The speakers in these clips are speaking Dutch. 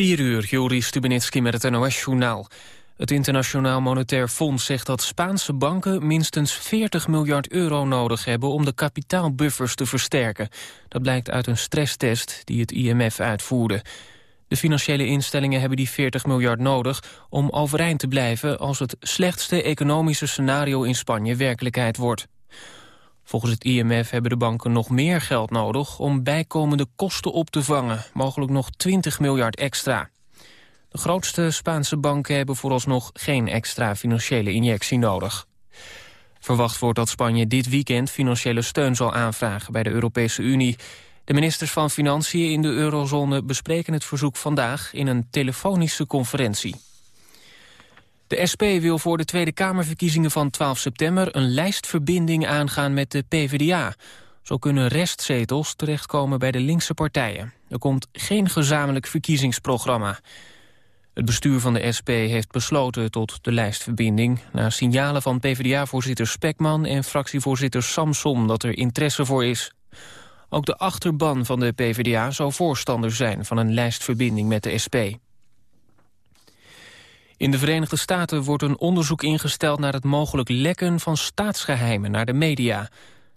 4 uur, Joris Stubenitski met het NOS-journaal. Het Internationaal Monetair Fonds zegt dat Spaanse banken minstens 40 miljard euro nodig hebben om de kapitaalbuffers te versterken. Dat blijkt uit een stresstest die het IMF uitvoerde. De financiële instellingen hebben die 40 miljard nodig om overeind te blijven als het slechtste economische scenario in Spanje werkelijkheid wordt. Volgens het IMF hebben de banken nog meer geld nodig om bijkomende kosten op te vangen, mogelijk nog 20 miljard extra. De grootste Spaanse banken hebben vooralsnog geen extra financiële injectie nodig. Verwacht wordt dat Spanje dit weekend financiële steun zal aanvragen bij de Europese Unie. De ministers van Financiën in de eurozone bespreken het verzoek vandaag in een telefonische conferentie. De SP wil voor de Tweede Kamerverkiezingen van 12 september... een lijstverbinding aangaan met de PvdA. Zo kunnen restzetels terechtkomen bij de linkse partijen. Er komt geen gezamenlijk verkiezingsprogramma. Het bestuur van de SP heeft besloten tot de lijstverbinding... na signalen van PvdA-voorzitter Spekman en fractievoorzitter Samson... dat er interesse voor is. Ook de achterban van de PvdA zou voorstander zijn... van een lijstverbinding met de SP. In de Verenigde Staten wordt een onderzoek ingesteld naar het mogelijk lekken van staatsgeheimen naar de media.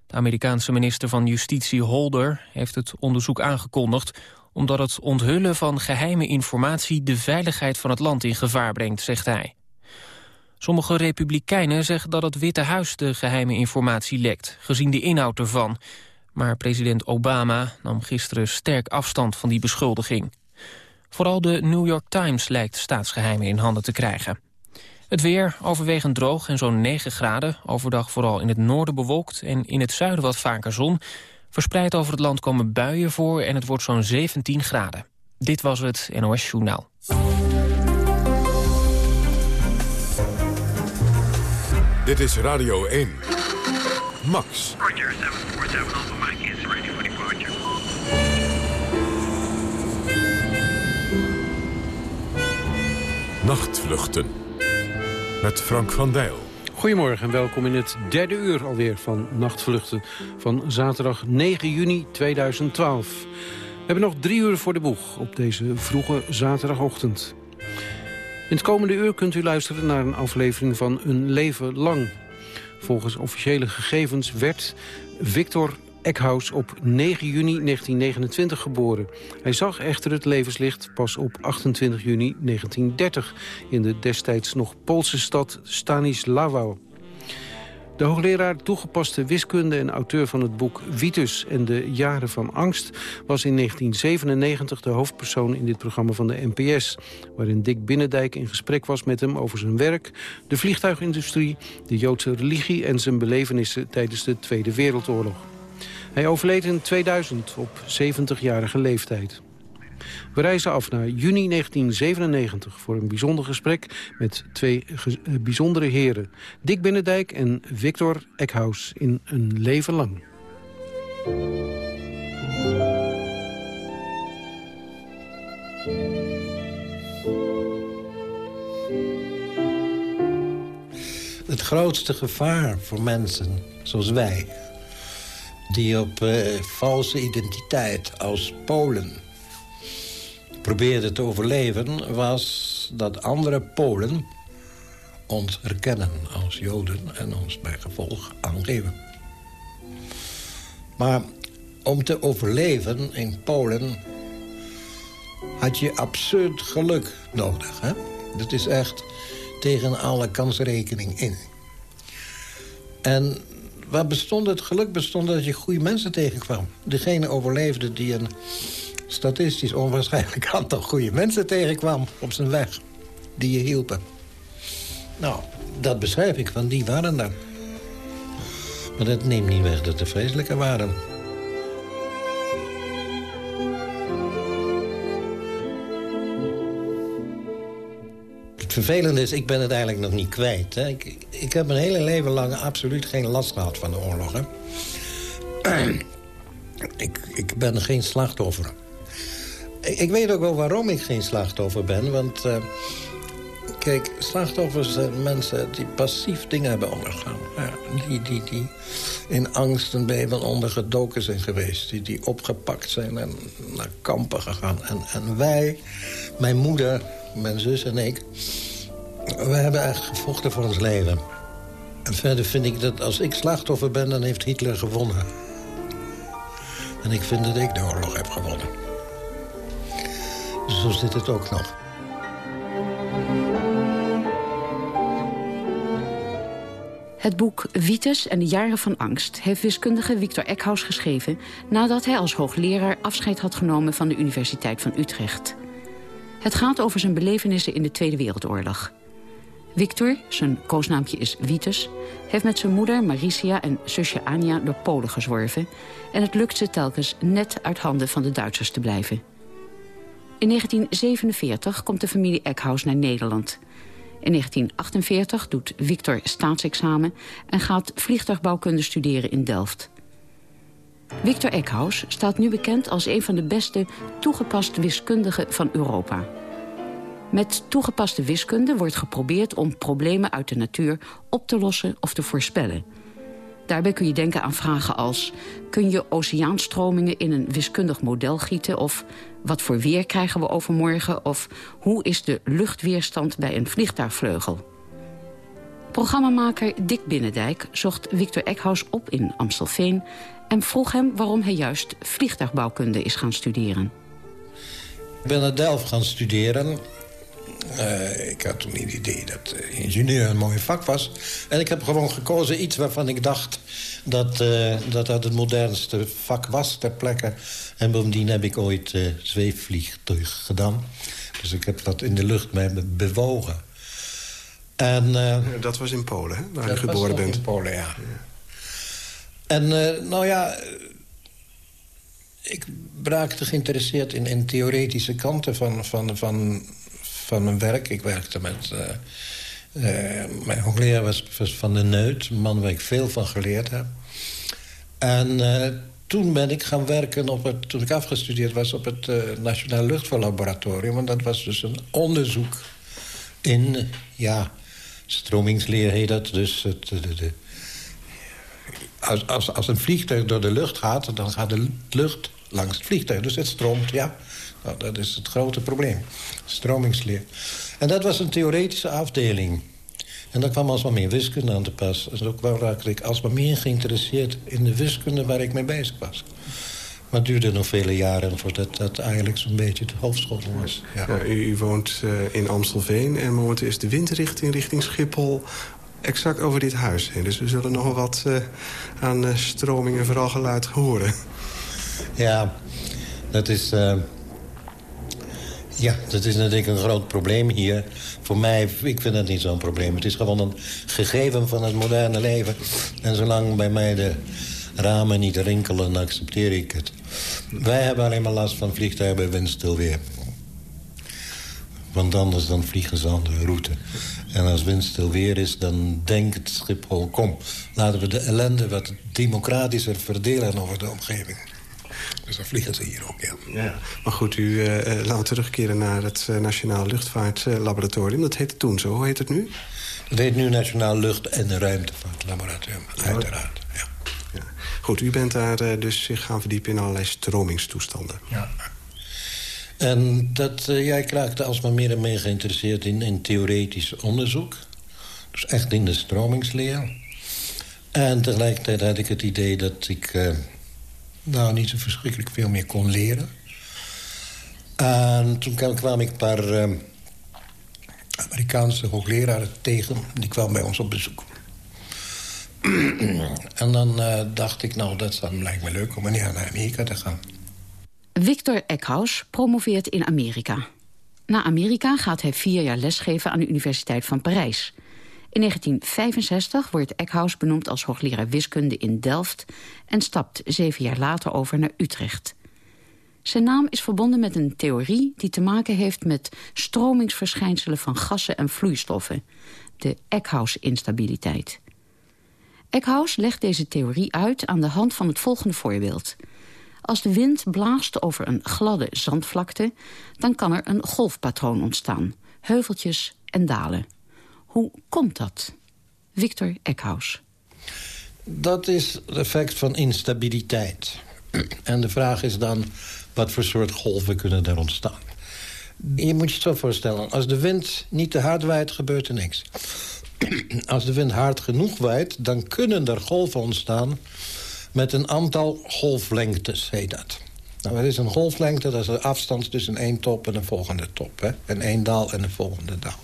De Amerikaanse minister van Justitie Holder heeft het onderzoek aangekondigd omdat het onthullen van geheime informatie de veiligheid van het land in gevaar brengt, zegt hij. Sommige republikeinen zeggen dat het Witte Huis de geheime informatie lekt, gezien de inhoud ervan. Maar president Obama nam gisteren sterk afstand van die beschuldiging. Vooral de New York Times lijkt staatsgeheimen in handen te krijgen. Het weer overwegend droog en zo'n 9 graden. Overdag vooral in het noorden bewolkt en in het zuiden wat vaker zon. Verspreid over het land komen buien voor en het wordt zo'n 17 graden. Dit was het NOS Journaal. Dit is Radio 1. Max. Nachtvluchten. Met Frank van Dijl. Goedemorgen en welkom in het derde uur alweer van Nachtvluchten van zaterdag 9 juni 2012. We hebben nog drie uur voor de boeg op deze vroege zaterdagochtend. In het komende uur kunt u luisteren naar een aflevering van Een Leven Lang. Volgens officiële gegevens werd Victor Eckhaus op 9 juni 1929 geboren. Hij zag echter het levenslicht pas op 28 juni 1930... in de destijds nog Poolse stad Stanislawa. De hoogleraar toegepaste wiskunde en auteur van het boek Vitus en de jaren van angst... was in 1997 de hoofdpersoon in dit programma van de NPS... waarin Dick Binnendijk in gesprek was met hem over zijn werk... de vliegtuigindustrie, de Joodse religie en zijn belevenissen tijdens de Tweede Wereldoorlog. Hij overleed in 2000 op 70-jarige leeftijd. We reizen af naar juni 1997 voor een bijzonder gesprek met twee eh, bijzondere heren. Dick Binnendijk en Victor Eckhaus in Een Leven Lang. Het grootste gevaar voor mensen zoals wij die op uh, valse identiteit als Polen probeerden te overleven... was dat andere Polen ons herkennen als Joden en ons bij gevolg aangeven. Maar om te overleven in Polen had je absurd geluk nodig. Hè? Dat is echt tegen alle kansrekening in. En Waar bestond het geluk? Bestond dat je goede mensen tegenkwam. Degene overleefde die een statistisch onwaarschijnlijk aantal goede mensen tegenkwam op zijn weg. Die je hielpen. Nou, dat beschrijf ik, want die waren er. Maar dat neemt niet weg dat er vreselijke waren. Vervelende is, ik ben het eigenlijk nog niet kwijt. Hè. Ik, ik heb mijn hele leven lang absoluut geen last gehad van de oorlog. Hè. ik, ik ben geen slachtoffer. Ik, ik, weet ook wel waarom ik geen slachtoffer ben. Want uh, kijk, slachtoffers zijn mensen die passief dingen hebben ondergaan. Ja, die, die, die in angsten bij van ondergedoken zijn geweest. Die, die opgepakt zijn en naar kampen gegaan. En, en wij, mijn moeder, mijn zus en ik... we hebben echt gevochten voor ons leven. En verder vind ik dat als ik slachtoffer ben, dan heeft Hitler gewonnen. En ik vind dat ik de oorlog heb gewonnen. Zo zit het ook nog. Het boek Vitus en de jaren van angst heeft wiskundige Victor Eckhaus geschreven... nadat hij als hoogleraar afscheid had genomen van de Universiteit van Utrecht. Het gaat over zijn belevenissen in de Tweede Wereldoorlog. Victor, zijn koosnaampje is Vitus, heeft met zijn moeder Maricia en zusje Anja door Polen gezworven... en het lukt ze telkens net uit handen van de Duitsers te blijven. In 1947 komt de familie Eckhaus naar Nederland... In 1948 doet Victor staatsexamen en gaat vliegtuigbouwkunde studeren in Delft. Victor Eckhaus staat nu bekend als een van de beste toegepaste wiskundigen van Europa. Met toegepaste wiskunde wordt geprobeerd om problemen uit de natuur op te lossen of te voorspellen. Daarbij kun je denken aan vragen als... kun je oceaanstromingen in een wiskundig model gieten... of wat voor weer krijgen we overmorgen... of hoe is de luchtweerstand bij een vliegtuigvleugel? Programmamaker Dick Binnendijk zocht Victor Eckhaus op in Amstelveen... en vroeg hem waarom hij juist vliegtuigbouwkunde is gaan studeren. Ik ben naar Delft gaan studeren uh, ik had toen niet het idee dat uh, ingenieur een mooi vak was. En ik heb gewoon gekozen iets waarvan ik dacht dat, uh, dat dat het modernste vak was ter plekke. En bovendien heb ik ooit zweefvliegtuig gedaan. Dus ik heb dat in de lucht mij bewogen. En, dat was in Polen, hè? waar je geboren bent. in Polen, ja. ja. En nou ja, ik raakte geïnteresseerd in, in theoretische kanten van, van, van van mijn werk. Ik werkte met... Uh, uh, mijn hoogleraar was, Van de Neut, een man waar ik veel van geleerd heb. En toen ben ik gaan werken, op het, toen ik afgestudeerd was... op het Nationaal Luchtvaartlaboratorium. Want dat was dus een onderzoek in, ja, stromingsleer heet dat. Dus het, als, als, als een vliegtuig door de lucht gaat, dan gaat de lucht langs het vliegtuig. Dus het stroomt, ja. Nou, dat is het grote probleem. Stromingsleer. En dat was een theoretische afdeling. En daar kwam alsmaar meer wiskunde aan te pas. En ook wel raakte ik alsmaar meer geïnteresseerd in de wiskunde waar ik mee bezig was. Maar het duurde nog vele jaren voordat dat eigenlijk zo'n beetje de hoofdschool was. Ja. u, woont uh, in Amstelveen en momenteel is de windrichting richting Schiphol exact over dit huis heen. Dus we zullen nog wel wat uh, aan uh, stroming en vooral geluid horen. Ja, dat is... Ja, dat is natuurlijk een groot probleem hier. Voor mij, ik vind het niet zo'n probleem. Het is gewoon een gegeven van het moderne leven. En zolang bij mij de ramen niet rinkelen, accepteer ik het. Wij hebben alleen maar last van vliegtuigen bij windstil weer. Want anders dan vliegen ze aan de route. En als windstil weer is, dan denkt het Schiphol... kom, laten we de ellende wat democratischer verdelen over de omgeving. Dus dan vliegen ze hier ook, ja. ja. Maar goed, u uh, laten we terugkeren naar het uh, Nationaal Luchtvaartlaboratorium. Dat heette toen zo. Hoe heet het nu? Dat heet nu Nationaal Lucht- en Ruimtevaartlaboratorium, uiteraard. Ja. ja. Goed, u bent daar uh, dus zich gaan verdiepen in allerlei stromingstoestanden. Ja. En dat, jij ik raakte alsmaar meer en meer geïnteresseerd in, in theoretisch onderzoek. Dus echt in de stromingsleer. En tegelijkertijd had ik het idee dat ik nou, niet zo verschrikkelijk veel meer kon leren. En toen kwam ik een paar uh, Amerikaanse hoogleraren tegen. Die kwamen bij ons op bezoek. en dan uh, dacht ik, nou, dat lijkt me leuk om naar Amerika te gaan. Victor Eckhaus promoveert in Amerika. Na Amerika gaat hij vier jaar lesgeven aan de Universiteit van Parijs. In 1965 wordt Eckhaus benoemd als hoogleraar wiskunde in Delft... en stapt zeven jaar later over naar Utrecht. Zijn naam is verbonden met een theorie die te maken heeft... met stromingsverschijnselen van gassen en vloeistoffen. De Eckhaus-instabiliteit. Eckhaus legt deze theorie uit aan de hand van het volgende voorbeeld... Als de wind blaast over een gladde zandvlakte... dan kan er een golfpatroon ontstaan, heuveltjes en dalen. Hoe komt dat? Victor Eckhaus. Dat is het effect van instabiliteit. En de vraag is dan, wat voor soort golven kunnen er ontstaan? Je moet je het zo voorstellen, als de wind niet te hard waait, gebeurt er niks. Als de wind hard genoeg waait, dan kunnen er golven ontstaan... met een aantal golflengtes, heet dat. Nou, wat is een golflengte? Dat is de afstand tussen één top en een volgende top. Hè? En één daal en een volgende daal.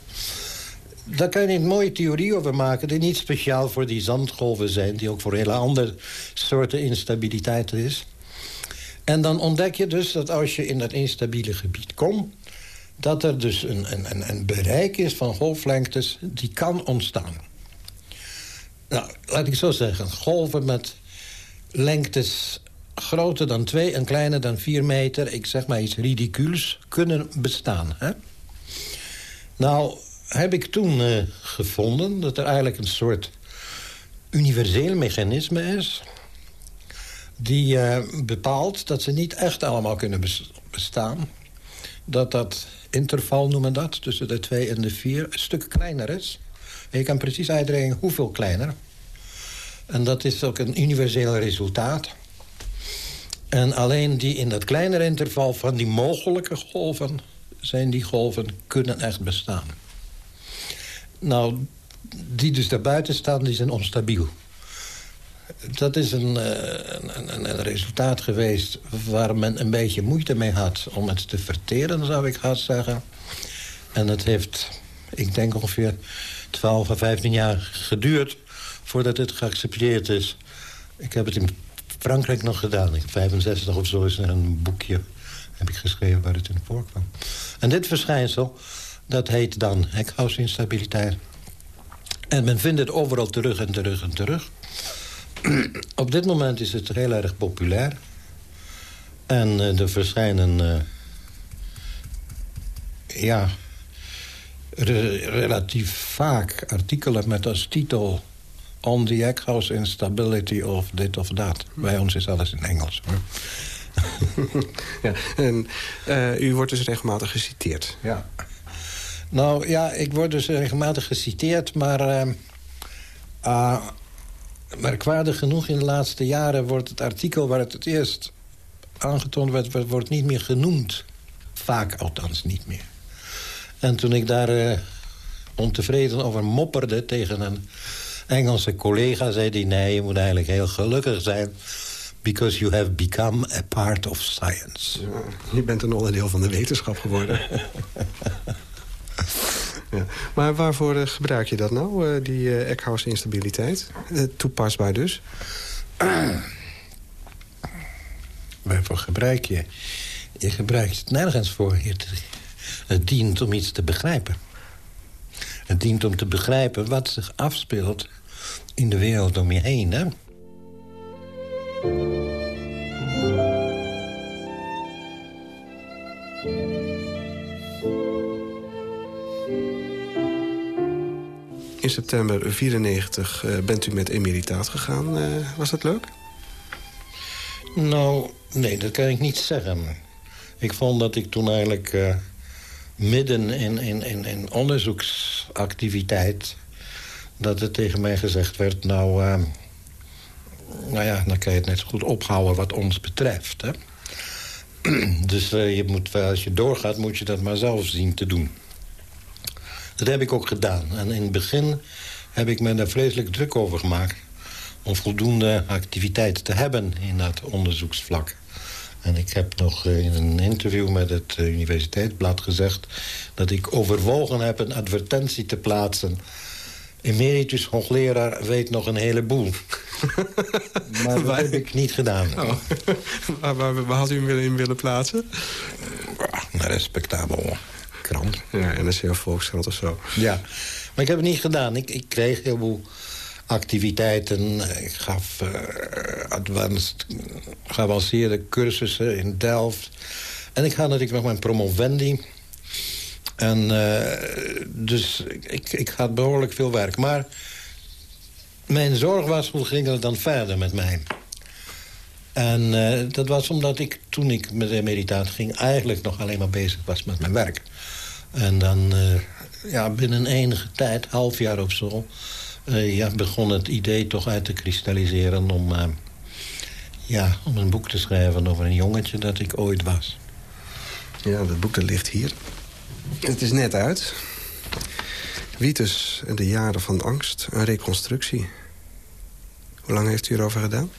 Daar kan je een mooie theorie over maken... die niet speciaal voor die zandgolven zijn... die ook voor hele andere soorten instabiliteit is. En dan ontdek je dus dat als je in dat instabiele gebied komt... dat er dus een, een, een bereik is van golflengtes die kan ontstaan. Nou, laat ik zo zeggen. Golven met lengtes groter dan 2 en kleiner dan 4 meter... ik zeg maar iets ridicules, kunnen bestaan. Hè? Nou, heb ik toen uh, gevonden dat er eigenlijk een soort universeel mechanisme is... die uh, bepaalt dat ze niet echt allemaal kunnen bestaan. Dat dat interval, noemen dat, tussen de 2 en de 4, een stuk kleiner is. En je kan precies uitrekenen hoeveel kleiner. En dat is ook een universeel resultaat. En alleen die in dat kleinere interval van die mogelijke golven... zijn die golven kunnen echt bestaan. Nou, die dus daarbuiten staan, die zijn onstabiel. Dat is een, eh, een, een, een, resultaat geweest waar men een beetje moeite mee had... om het te verteren, zou ik haast zeggen. En het heeft, ik denk ongeveer 12 of 15 jaar geduurd... voordat het geaccepteerd is. Ik heb het in Frankrijk nog gedaan. In 65 of zo is er een boekje heb ik geschreven waar het in voorkwam. En dit verschijnsel, dat heet dan Eckhouse-instabiliteit. En men vindt het overal terug en terug en terug. Op dit moment is het heel erg populair. En uh, er verschijnen... Uh, ja... Re relatief vaak artikelen met als titel on the Eckhouse instability of dit of dat. Bij ons is alles in Engels. Hoor. ja, en uh, u wordt dus regelmatig geciteerd. Ja. Nou ja, ik word dus regelmatig geciteerd, maar... Uh, uh, merkwaardig genoeg in de laatste jaren wordt het artikel waar het het eerst aangetoond werd... wordt niet meer genoemd. Vaak althans niet meer. En toen ik daar uh, ontevreden over mopperde tegen een Engelse collega zei die... nee, je moet eigenlijk heel gelukkig zijn... because you have become a part of science. Ja, je bent een onderdeel van de wetenschap geworden. ja. Maar waarvoor uh, gebruik je dat nou, uh, die uh, Eckhouse-instabiliteit? toepasbaar dus? waarvoor gebruik je? Je gebruikt het nergens voor. Het dient om iets te begrijpen. Het dient om te begrijpen wat zich afspeelt in de wereld om je heen. Hè? In september 1994 uh, bent u met emeritaat gegaan. Uh, was dat leuk? Nou, nee, dat kan ik niet zeggen. Ik vond dat ik toen eigenlijk uh, midden in, in, in, in onderzoeksactiviteit dat er tegen mij gezegd werd... nou, uh, nou ja, dan kan je het net zo goed ophouden wat ons betreft. Hè? dus uh, je moet, als je doorgaat, moet je dat maar zelf zien te doen. Dat heb ik ook gedaan. En in het begin heb ik me daar vreselijk druk over gemaakt... om voldoende activiteit te hebben in dat onderzoeksvlak. En ik heb nog eh, in een interview met het Universiteitsblad gezegd... dat ik overwogen heb een advertentie te plaatsen emeritus hoogleraar weet nog een heleboel. maar dat heb ik niet gedaan. Oh. waar, waar, waar, had u hem in willen plaatsen? Een respectabel krant. Ja, NRC of Volkskrant of zo. Ja, maar ik heb het niet gedaan. Ik, ik kreeg een heleboel activiteiten. Ik gaf uh, advanced, geavanceerde cursussen in Delft. En ik ga natuurlijk nog mijn promovendi en uh, dus ik, ik had behoorlijk veel werk. Maar mijn zorg was, hoe ging het dan verder met mij? En uh, dat was omdat ik, toen ik met de meditatie ging... eigenlijk nog alleen maar bezig was met mijn werk. En dan, uh, ja, binnen enige tijd, half jaar of zo... ja, begon het idee toch uit te kristalliseren... om, ja, om een boek te schrijven over een jongetje dat ik ooit was. Ja, dat boek dat ligt hier. Het is net uit. Wietus en de jaren van angst, een reconstructie. Hoe lang heeft u erover gedaan?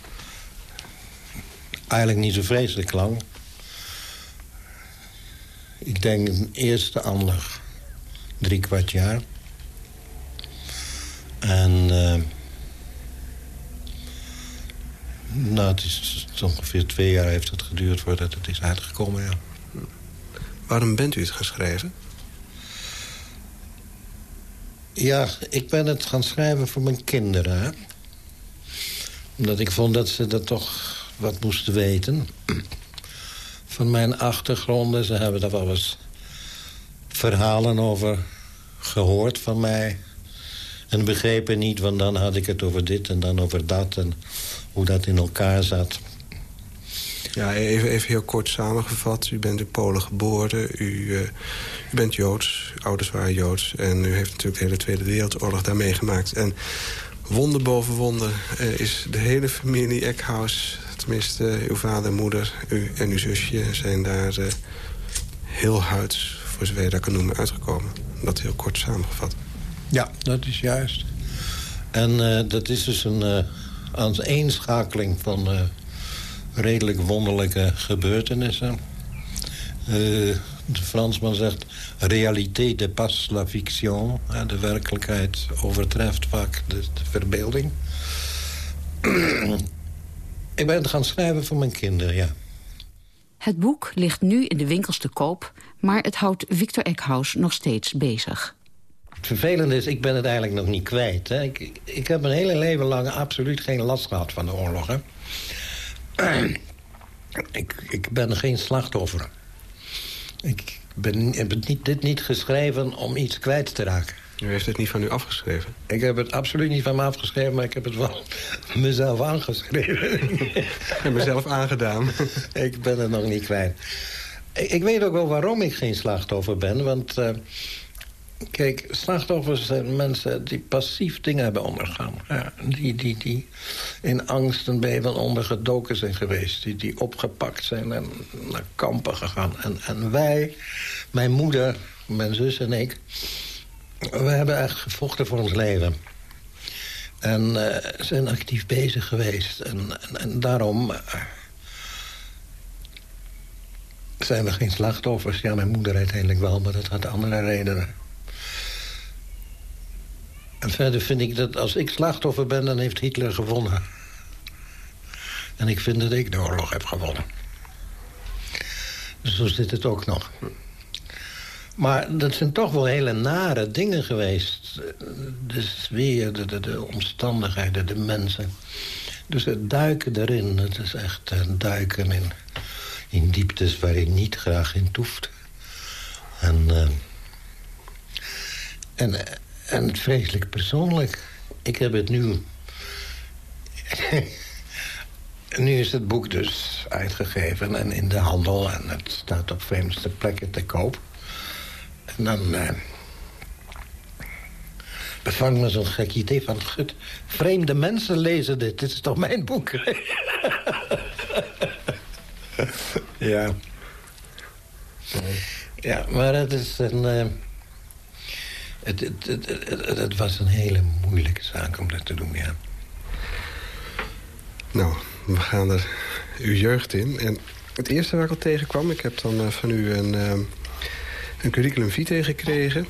Eigenlijk niet zo vreselijk lang. Ik denk een eerste ander drie kwart jaar. En uh, nou, het is ongeveer twee jaar heeft het geduurd voordat het is uitgekomen, ja. Waarom bent u het gaan schrijven? Ja, ik ben het gaan schrijven voor mijn kinderen. Omdat ik vond dat ze dat toch wat moesten weten. Van mijn achtergronden. Ze hebben daar wel eens verhalen over gehoord van mij. En begrepen niet, want dan had ik het over dit en dan over dat... en hoe dat in elkaar zat. Ja, even, even heel kort samengevat. U bent in Polen geboren, u, uh, u bent Joods, uw ouders waren Joods... en u heeft natuurlijk de hele Tweede Wereldoorlog daar meegemaakt. En wonder boven wonder uh, is de hele familie Eckhaus... tenminste uh, uw vader, moeder u en uw zusje zijn daar heel huids... voor zover je dat kan noemen, uitgekomen. Dat heel kort samengevat. Ja, dat is juist. En dat is dus een aaneenschakeling van redelijk wonderlijke gebeurtenissen. Uh, de Fransman zegt... Realité dépasse la fiction. De werkelijkheid overtreft vaak de, de verbeelding. Ik ben het gaan schrijven voor mijn kinderen, ja. Het boek ligt nu in de winkels te koop... maar het houdt Victor Eckhaus nog steeds bezig. Het vervelende is, ik ben het eigenlijk nog niet kwijt. Hè. Ik, ik heb mijn hele leven lang absoluut geen last gehad van de oorlog. Hè. ik, ik ben geen slachtoffer. Ik ben, heb het niet, dit niet geschreven om iets kwijt te raken. U heeft het niet van u afgeschreven? Ik heb het absoluut niet van me afgeschreven, maar ik heb het wel mezelf aangeschreven. en mezelf aangedaan. ik ben het nog niet kwijt. Ik, ik, weet ook wel waarom ik geen slachtoffer ben, want... Uh, Kijk, slachtoffers zijn mensen die passief dingen hebben ondergaan. Ja, die, die, die in angst en beven ondergedoken zijn geweest. Die, die opgepakt zijn en naar kampen gegaan. En, en wij, mijn moeder, mijn zus en ik... we hebben echt gevochten voor ons leven. En uh, zijn actief bezig geweest. En, en, daarom... Uh, zijn we geen slachtoffers. Ja, mijn moeder uiteindelijk wel, maar dat had andere redenen. En verder vind ik dat als ik slachtoffer ben, dan heeft Hitler gewonnen. En ik vind dat ik de oorlog heb gewonnen. Dus zo zit het ook nog. Maar dat zijn toch wel hele nare dingen geweest. De sfeer, de, de, de omstandigheden, de mensen. Dus het duiken erin, het is echt een duiken in, in dieptes waar je niet graag in toeft. En, uh, en en vreselijk persoonlijk. Ik heb het nu... nu is het boek dus uitgegeven en in de handel... en het staat op vreemdste plekken te koop. En dan... Uh, bevang me zo'n gek idee van... Gut, vreemde mensen lezen dit. Dit is toch mijn boek? ja. Ja, maar het is een... Uh, het, het, het, het, was een hele moeilijke zaak om dat te doen, ja. Nou, we gaan er uw jeugd in. En het eerste waar ik al tegenkwam... ik heb dan uh, van u een, uh, een curriculum vitae gekregen...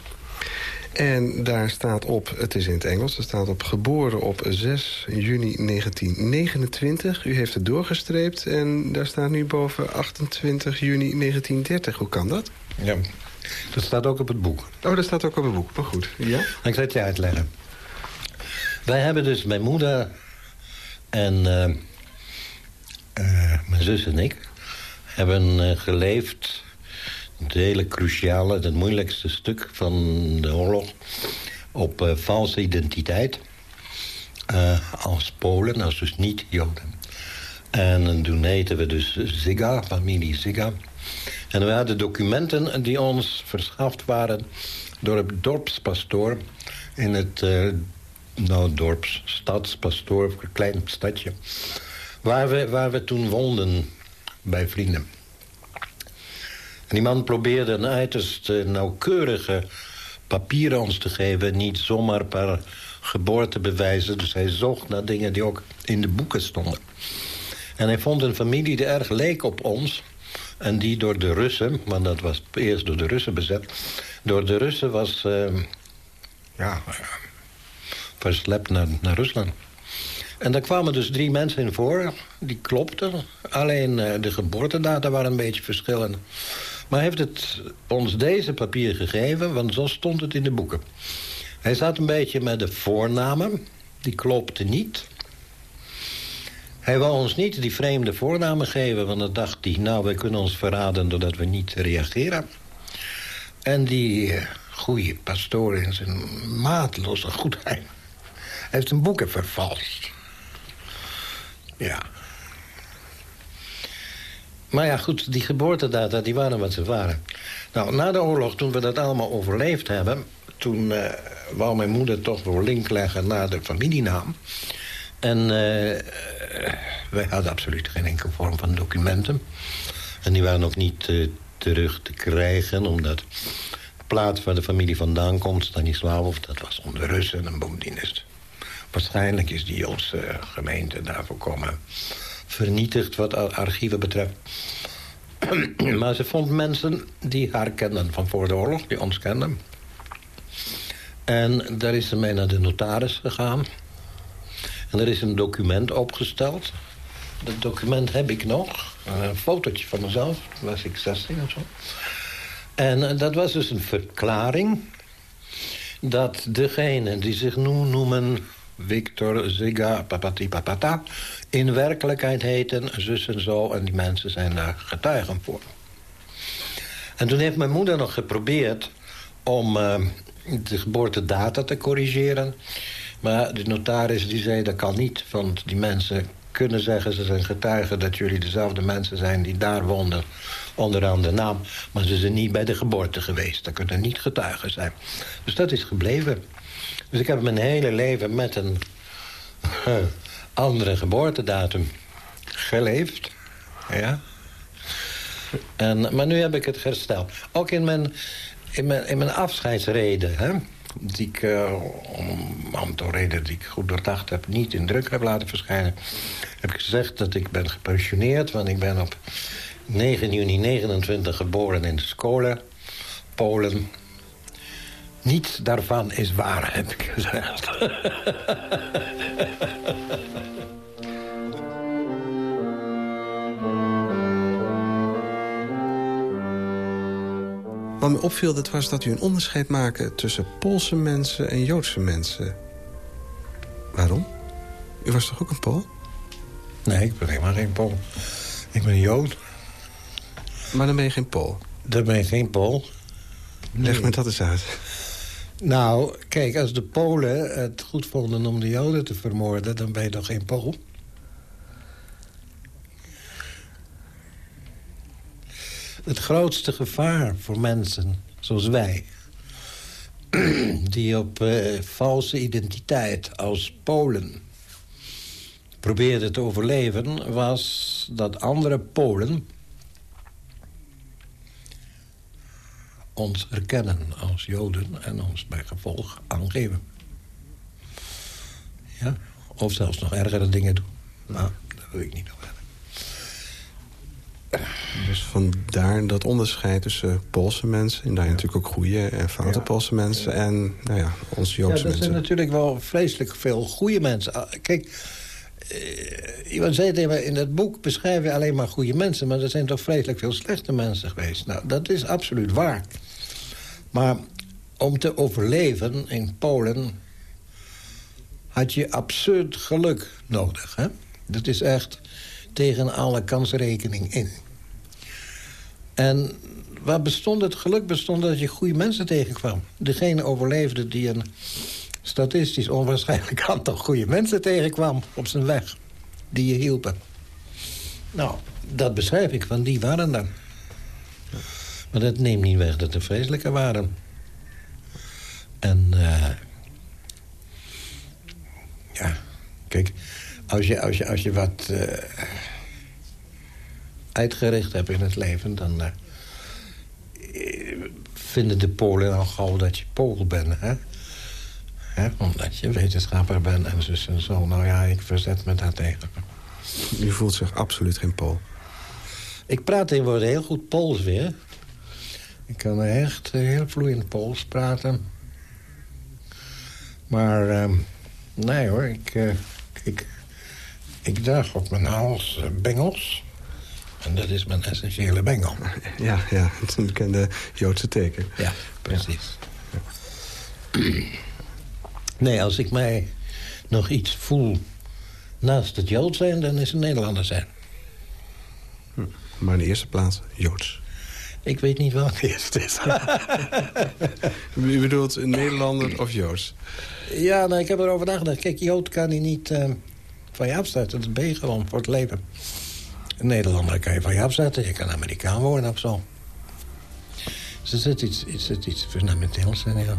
En daar staat op, het is in het Engels... er staat op geboren op 6 juni 1929. U heeft het doorgestreept en daar staat nu boven 28 juni 1930. Hoe kan dat? Ja, dat staat ook op het boek. Oh, dat staat ook op het boek. Maar goed. Ja? Ik zal het je uitleggen. Wij hebben dus mijn moeder en uh, uh, mijn zus en ik... hebben uh, geleefd het hele cruciale, het moeilijkste stuk van de oorlog... op valse identiteit. als Polen, als dus niet-Joden. En toen heten we dus Ziga, familie Ziga... En we hadden documenten die ons verschaft waren door het dorpspastoor in het uh, nou, dorps, een klein stadje. Waar we, waar we toen woonden bij vrienden. En die man probeerde een uiterst uh, nauwkeurige papieren ons te geven. Niet zomaar per geboortebewijzen. Dus hij zocht naar dingen die ook in de boeken stonden. En hij vond een familie die erg leek op ons. En die door de Russen, want dat was eerst door de Russen bezet... door de Russen was, uh, ja, verslept naar, Rusland. En daar kwamen dus drie mensen in voor, die klopten. Alleen uh, de geboortedata waren een beetje verschillend. Maar heeft het ons deze papier gegeven, want zo stond het in de boeken. Hij zat een beetje met de voornamen, die klopte niet. Hij wou ons niet die vreemde voornamen geven, want dan dacht hij... nou, wij kunnen ons verraden doordat we niet reageren. En die uh, goede pastoor in zijn maatloze goedheid... heeft een boeken vervalst. Ja. Maar ja, goed, die geboortedata, die waren wat ze waren. Nou, na de oorlog, toen we dat allemaal overleefd hebben... toen uh, wou mijn moeder toch wel link leggen naar de familienaam. En uh, wij hadden absoluut geen enkele vorm van documenten. En die waren ook niet uh, terug te krijgen, omdat... de plaats waar de familie vandaan komt, Stanislavov... dat was onder Russen en bovendien Waarschijnlijk is die Joodse gemeente daarvoor komen vernietigd wat archieven betreft. maar ze vond mensen die haar kenden van voor de oorlog, die ons kenden. En daar is ze mee naar de notaris gegaan. En er is een document opgesteld. Dat document heb ik nog. Een fotootje van mezelf. Toen was ik 16 of zo. En dat was dus een verklaring... dat degene die zich nu noemen Victor, Ziga, papati, papata... in werkelijkheid heten zus en zo... en die mensen zijn daar getuigen voor. En toen heeft mijn moeder nog geprobeerd... om uh, de geboortedata te corrigeren. Maar de notaris die zei dat kan niet, want die mensen kunnen zeggen... ze zijn getuigen dat jullie dezelfde mensen zijn die daar woonden... onder andere naam, maar ze zijn niet bij de geboorte geweest. Dat kunnen niet getuigen zijn. Dus dat is gebleven. Dus ik heb mijn hele leven met een andere geboortedatum geleefd. Ja. En, maar nu heb ik het hersteld. Ook in mijn, in mijn, in mijn afscheidsreden... Hè, die ik, uh, om aantal reden die ik goed doordacht heb... niet in druk heb laten verschijnen... heb ik gezegd dat ik ben gepensioneerd... want ik ben op 9 juni 29 geboren in de Skolen, Polen... Niets daarvan is waar, heb ik gezegd. Wat me opviel, dat was dat u een onderscheid maakte... tussen Poolse mensen en Joodse mensen. Waarom? U was toch ook een Pool? Nee, ik ben helemaal geen Pool. Ik ben een Jood. Maar dan ben je geen Pool? Dan ben je geen Pool. Leg me dat eens uit. Nou, kijk, als de Polen het goed vonden om de Joden te vermoorden... dan ben je toch geen Pool? Het grootste gevaar voor mensen zoals wij... die op uh, valse identiteit als Polen probeerden te overleven... was dat andere Polen ons erkennen als Joden en ons bij gevolg aangeven. Ja? Of zelfs nog ergere dingen doen. Nou, dat wil ik niet. Dus vandaar dat onderscheid tussen Poolse mensen... en daar ja. natuurlijk ook goede en foute ja. Poolse mensen... en nou ja, ons Joodse mensen. Ja, er zijn natuurlijk wel vreselijk veel goede mensen. Kijk, uh, iemand zei tegen mij... in het boek beschrijf je alleen maar goede mensen... maar er zijn toch vreselijk veel slechte mensen geweest. Nou, dat is absoluut waar. Maar om te overleven in Polen had je absurd geluk nodig. Hè? Dat is echt tegen alle kansrekening in. En waar bestond het geluk? Bestond dat je goede mensen tegenkwam. Degene overleefde die een statistisch onwaarschijnlijk aantal goede mensen tegenkwam op zijn weg. Die je hielpen. Nou, dat beschrijf ik, want die waren er. Maar dat neemt niet weg dat er vreselijke waren. En uh, ja, kijk, als je, als je, als je wat uh, uitgericht hebt in het leven... dan uh, vinden de Polen al gauw dat je Pool bent, hè? hè? Omdat je wetenschapper bent en zo en zo. Nou ja, ik verzet me daar tegen. U voelt zich absoluut geen Pool? Ik praat tegenwoordig heel goed Pools weer. Ik kan echt heel vloeiend Pools praten. Maar uh, nee hoor, ik, uh, ik, ik draag op mijn hals uh, bengels. En dat is mijn essentiële bengel. Ja, ja, het is een bekende Joodse teken. Ja, precies. Ja. Nee, als ik mij nog iets voel naast het Jood zijn... dan is het Nederlander zijn. Hm. Maar in de eerste plaats Joods. Ik weet niet welke eerst is. U bedoelt een Nederlander of Joods? Ja, nou, ik heb erover nagedacht. Kijk, Jood kan je niet uh, van je afzetten. Dat ben je voor het leven. Een Nederlander kan je van je afzetten. Je kan Amerikaan worden of zo. Dus er zit iets, iets, zit iets fundamenteels in, ja.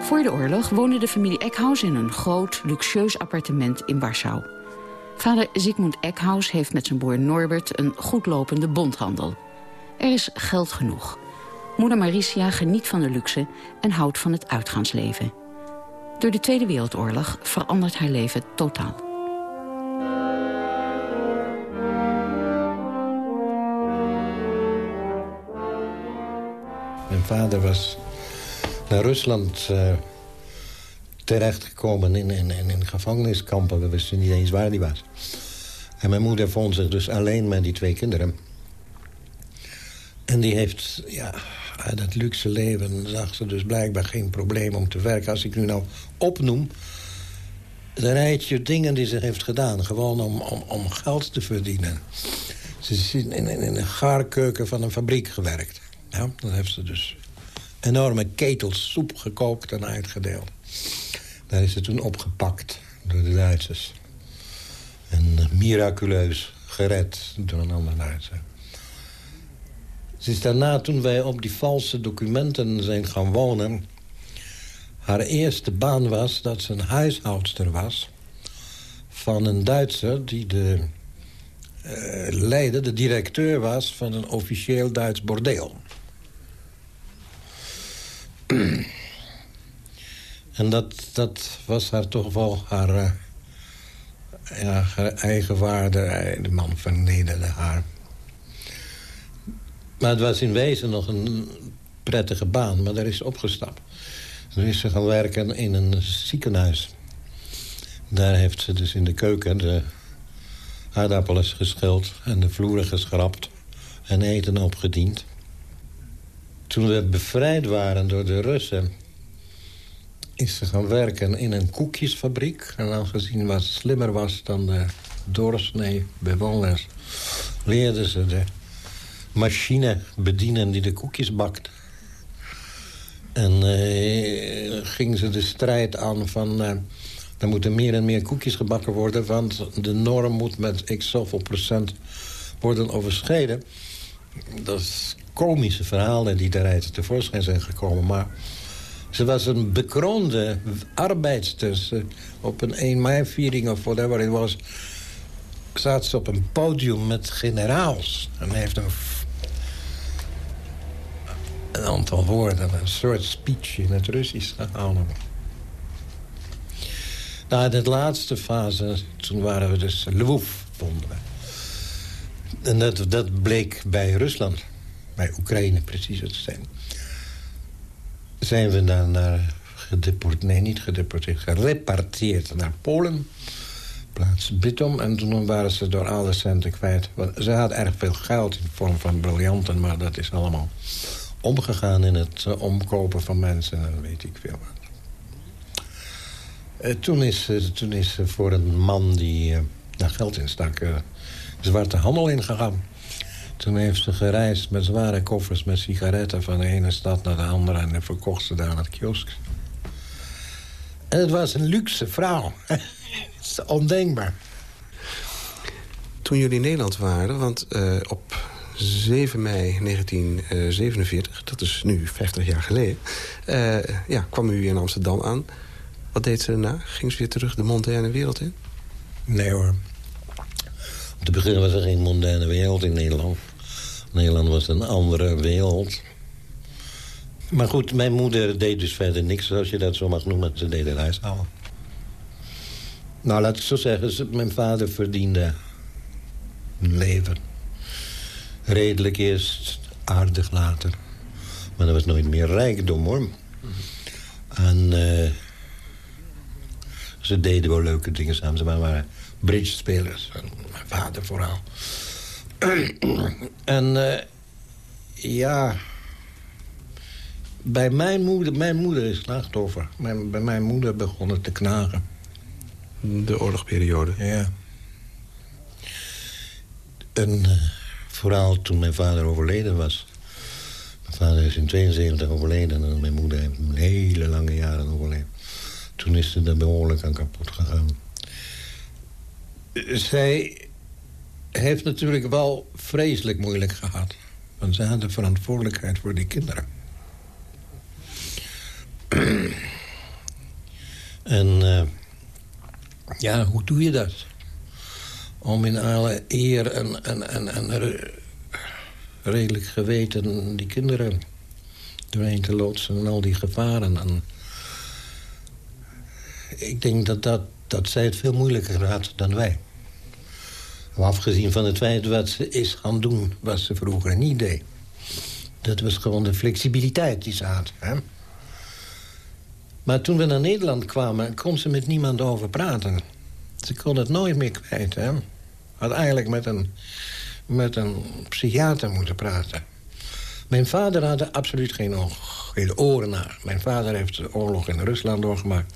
Voor de oorlog woonde de familie Eckhaus in een groot, luxueus appartement in Warschau. Vader Sigmund Eckhaus heeft met zijn broer Norbert een goedlopende bondhandel. Er is geld genoeg. Moeder Maricia geniet van de luxe en houdt van het uitgaansleven. Door de Tweede Wereldoorlog verandert haar leven totaal. Mijn vader was naar Rusland uh, terechtgekomen in, in, in, gevangeniskampen. We wisten niet eens waar die was. En mijn moeder vond zich dus alleen met die twee kinderen. En die heeft, ja, dat luxe leven zag ze dus blijkbaar geen probleem om te werken. Als ik nu nou opnoem, dan rijd je dingen die ze heeft gedaan. Gewoon om, om, om geld te verdienen. Ze is in, in, in een gaarkeuken van een fabriek gewerkt. Ja, dan heeft ze dus enorme ketels soep gekookt en uitgedeeld. Daar is ze toen opgepakt door de Duitsers. En miraculeus gered door een ander Duitser. Ze is daarna, toen wij op die valse documenten zijn gaan wonen... haar eerste baan was dat ze een huishoudster was... van een Duitser die de uh, leider, de directeur was... van een officieel Duits bordeel. en dat, dat was haar toch wel haar, uh, eigen waarde. De man vernederde haar. Maar het was in wezen nog een prettige baan, maar daar is ze opgestapt. Toen is ze gaan werken in een ziekenhuis. Daar heeft ze dus in de keuken de aardappelen geschild... en de vloeren geschrapt en eten opgediend. Toen we bevrijd waren door de Russen... is ze gaan werken in een koekjesfabriek. En aangezien wat slimmer was dan de doorsnee bewoners... leerde ze de machine bedienen die de koekjes bakt. En uh, ging ze de strijd aan van... Uh, er moeten meer en meer koekjes gebakken worden... want de norm moet met x zoveel procent worden overschreden. Dat is komische verhalen die daaruit tevoorschijn zijn gekomen. Maar ze was een bekroonde arbeidster. Op een 1 mei-viering of whatever it was... zat ze op een podium met generaals. En heeft een, een aantal woorden, een soort speech in het Russisch gehouden. Nou, in de laatste fase, toen waren we dus Lwów, vonden. En dat, dat bleek bij Rusland bij Oekraïne precies het zijn. Zijn we dan naar gedeporteerd, nee niet gedeporteerd, gereparteerd naar Polen. Plaats Bitom. En toen waren ze door alle centen kwijt. Ze hadden erg veel geld in de vorm van briljanten, maar dat is allemaal omgegaan in het uh, omkopen van mensen en weet ik veel wat. Uh, toen, is, uh, toen is voor een man die daar geld in stak... zwarte handel ingegaan. Toen heeft ze gereisd met zware koffers met sigaretten... van de ene stad naar de andere en verkocht ze daar aan het kiosk. En het was een luxe vrouw. ondenkbaar. toen jullie in Nederland waren, want uh, op 7 mei 1947, dat is nu 50 jaar geleden... Uh, ja, kwam u in Amsterdam aan. Wat deed ze daarna? Ging ze weer terug de mondaine wereld in? Nee hoor. Te beginnen was er geen mondaine wereld in Nederland. Nederland was een andere wereld. Maar goed, mijn moeder deed dus verder niks, zoals je dat zo mag noemen. Ze deed het huishouden. Nou, laat ik zo zeggen, mijn vader verdiende een leven. Redelijk eerst, aardig later. Maar dat was nooit meer rijkdom, hoor. En uh, ze deden wel leuke dingen samen. Ze waren bridge-spelers. Mijn vader vooral. en uh, ja... Bij mijn moeder, mijn moeder is slachtoffer. Mijn, bij mijn moeder begon het te knagen. De oorlogsperiode? Ja. En uh, vooral toen mijn vader overleden was. Mijn vader is in 72 overleden en mijn moeder heeft een hele lange jaren overleefd. Toen is ze er behoorlijk aan kapot gegaan. Zij heeft natuurlijk wel vreselijk moeilijk gehad. Want ze had de verantwoordelijkheid voor die kinderen. en uh, ja, hoe doe je dat? Om in alle eer en, en, en, en redelijk geweten die kinderen doorheen te loodsen en al die gevaren. En ik denk dat, dat, dat zij het veel moeilijker had dan wij. Afgezien van het feit wat ze is gaan doen, wat ze vroeger niet deed. Dat was gewoon de flexibiliteit die ze had. Hè? Maar toen we naar Nederland kwamen, kon ze met niemand over praten. Ze kon het nooit meer kwijt. Hè? Had eigenlijk met een, met een psychiater moeten praten. Mijn vader had er absoluut geen, geen oren naar. Mijn vader heeft de oorlog in Rusland doorgemaakt.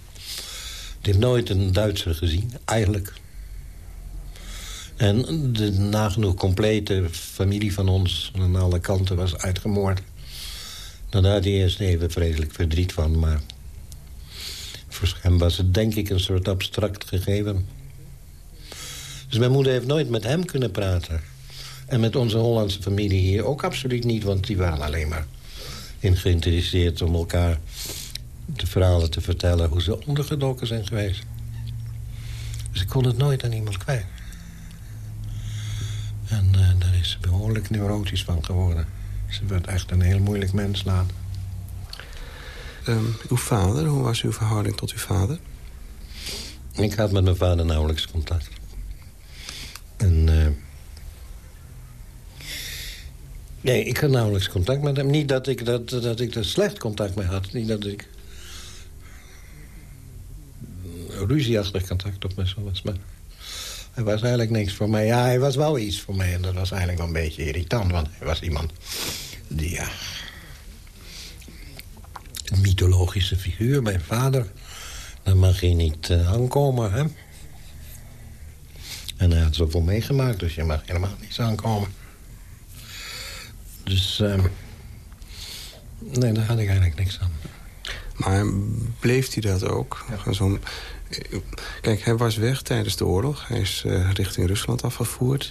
Die heeft nooit een Duitser gezien, eigenlijk. En de nagenoeg complete familie van ons aan alle kanten was uitgemoord. Daar had hij eerst even vreselijk verdriet van, maar... voor hem was het denk ik een soort abstract gegeven. Dus mijn moeder heeft nooit met hem kunnen praten. En met onze Hollandse familie hier ook absoluut niet... want die waren alleen maar in geïnteresseerd om elkaar de verhalen te vertellen... hoe ze ondergedoken zijn geweest. Dus ik kon het nooit aan iemand kwijt. En uh, daar is ze behoorlijk neurotisch van geworden. Ze werd echt een heel moeilijk mens later. Um, uw vader, hoe was uw verhouding tot uw vader? Ik had met mijn vader nauwelijks contact. En... Uh, nee, ik had nauwelijks contact met hem. Niet dat ik, dat, dat ik er slecht contact mee had. Niet dat ik... ruzieachtig contact op me was. Maar hij was eigenlijk niks voor mij. Ja, hij was wel iets voor mij. En dat was eigenlijk wel een beetje irritant. Want hij was iemand die, ja... Een mythologische figuur, mijn vader. Daar mag je niet uh, aankomen, hè? En hij had zoveel meegemaakt, dus je mag helemaal niet aankomen. Dus, uh, nee, daar had ik eigenlijk niks aan. Maar bleef hij dat ook? Ja. Zo Kijk, hij was weg tijdens de oorlog. Hij is uh, richting Rusland afgevoerd.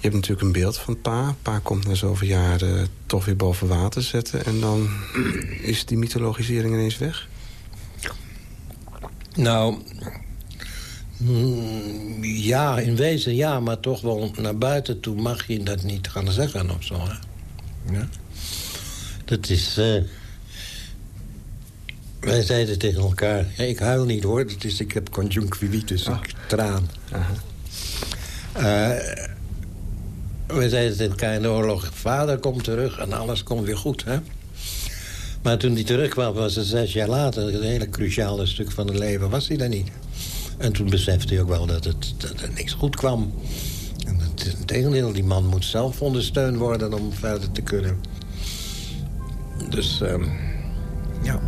Je hebt natuurlijk een beeld van pa. Pa komt na zoveel jaren toch weer boven water zetten. En dan is die mythologisering ineens weg? Nou, mm, ja, in wezen ja, maar toch wel naar buiten toe mag je dat niet gaan zeggen of zo. Hè? Ja? Dat is... Uh, wij zeiden tegen elkaar, ik huil niet hoor, dat is, ik heb conjunctivitis, ah. ik traan. Uh, wij zeiden tegen elkaar in de oorlog, vader komt terug en alles komt weer goed. Hè? Maar toen hij terugkwam, was het zes jaar later... een hele cruciale stuk van het leven, was hij daar niet. En toen besefte hij ook wel dat, het, dat er niks goed kwam. En het, tegendeel, die man moet zelf ondersteund worden om verder te kunnen. Dus, um, ja...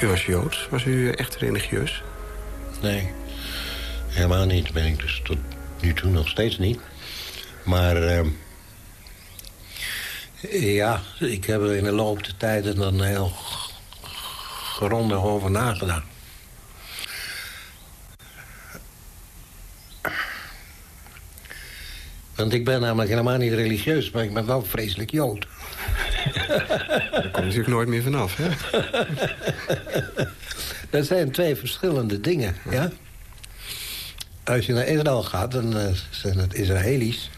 U was Joods. Was u echt religieus? Nee, helemaal niet. Ben ik dus tot nu toe nog steeds niet. Maar uh, Ja, ik heb er in de loop der tijden dan heel grondig over nagedacht. Want ik ben namelijk helemaal niet religieus, maar ik ben wel vreselijk jood. Daar kom je natuurlijk nooit meer vanaf, hè? Dat zijn twee verschillende dingen, ja. Als je naar Israël gaat, dan uh, zijn het Israëli's.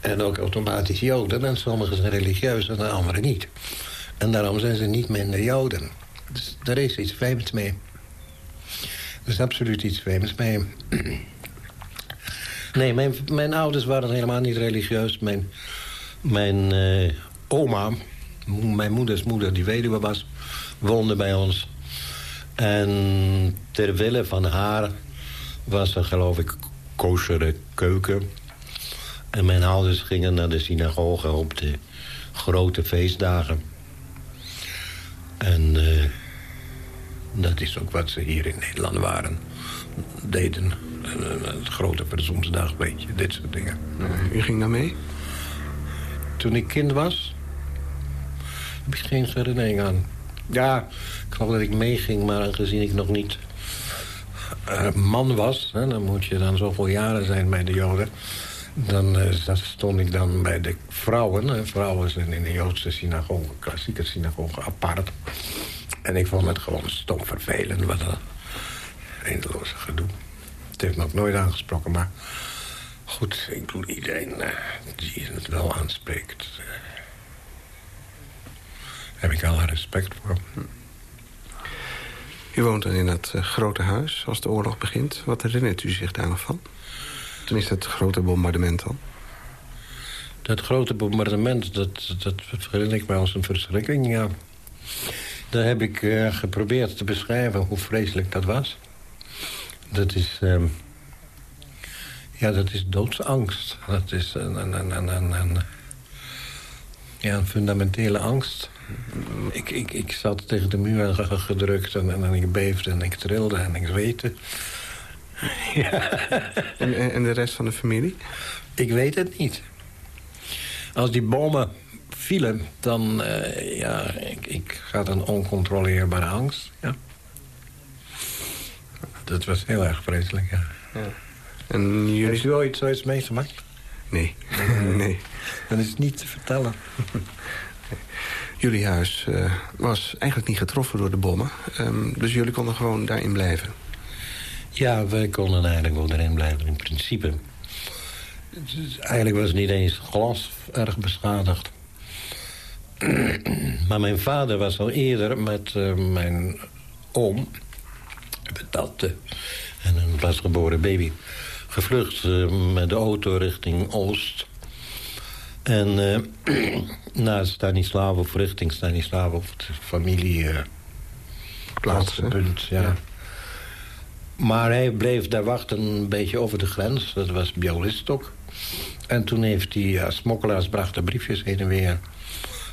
En ook automatisch Joden. En sommigen zijn religieus en de anderen niet. En daarom zijn ze niet minder Joden. Dus daar is iets vreemds mee. Er is absoluut iets vreemds mee. Nee, mijn, mijn ouders waren helemaal niet religieus. Mijn, mijn uh, oma, mijn moeders moeder, die weduwe was, woonde bij ons. En ter wille van haar was er, geloof ik, kosheren keuken. En mijn ouders gingen naar de synagoge op de grote feestdagen. En uh, dat is ook wat ze hier in Nederland waren, deden. Het grote verzoensdag, weet je, dit soort dingen. U ging daar mee? Toen ik kind was, heb ik geen herinnering aan. Ja, ik geloof dat ik meeging, maar aangezien ik nog niet uh, man was... Hè, dan moet je dan zoveel jaren zijn bij de Joden... dan uh, stond ik dan bij de vrouwen. Hè. Vrouwen zijn in de Joodse synagoge, klassieke synagoge, apart. En ik vond het gewoon stom vervelend. Wat een eindeloze gedoe. Het heeft me ook nooit aangesproken, maar... Goed, ik bedoel, iedereen uh, die het wel aanspreekt... heb ik alle respect voor. U woont dan in dat uh, grote huis als de oorlog begint. Wat herinnert u zich daar nog van? Toen is dat grote bombardement dan? Dat grote bombardement, dat, dat herinner ik me als een verschrikking, ja. Daar heb ik uh, geprobeerd te beschrijven hoe vreselijk dat was. Dat is... Uh, ja, dat is doodsangst. Dat is een, een, een, een, een, ja, een fundamentele angst. Ik, ik, ik zat tegen de muur gedrukt en, en, ik beefde en ik trilde en ik zweette. ja. en, en de rest van de familie? Ik weet het niet. Als die bommen vielen, dan uh, ja, ik, ik had een oncontroleerbare angst. Ja. Dat was heel erg vreselijk, ja. ja. En jullie... Heeft u ooit zoiets meegemaakt? Nee. nee. Dan is het niet te vertellen. Jullie huis uh, was eigenlijk niet getroffen door de bommen. Um, dus jullie konden gewoon daarin blijven? Ja, wij konden eigenlijk wel erin blijven, in principe. Eigenlijk was niet eens glas erg beschadigd. maar mijn vader was al eerder met uh, mijn oom... met tante en een pasgeboren baby... gevlucht uh, met de auto richting Oost... En uh, naar Stanislavov, richting Stanislavov, de familie... Uh, Plaats, punt, ja. ja. Maar hij bleef daar wachten een beetje over de grens. Dat was Bialystok. En toen heeft hij... Ja, smokkelaars brachten briefjes heen en weer.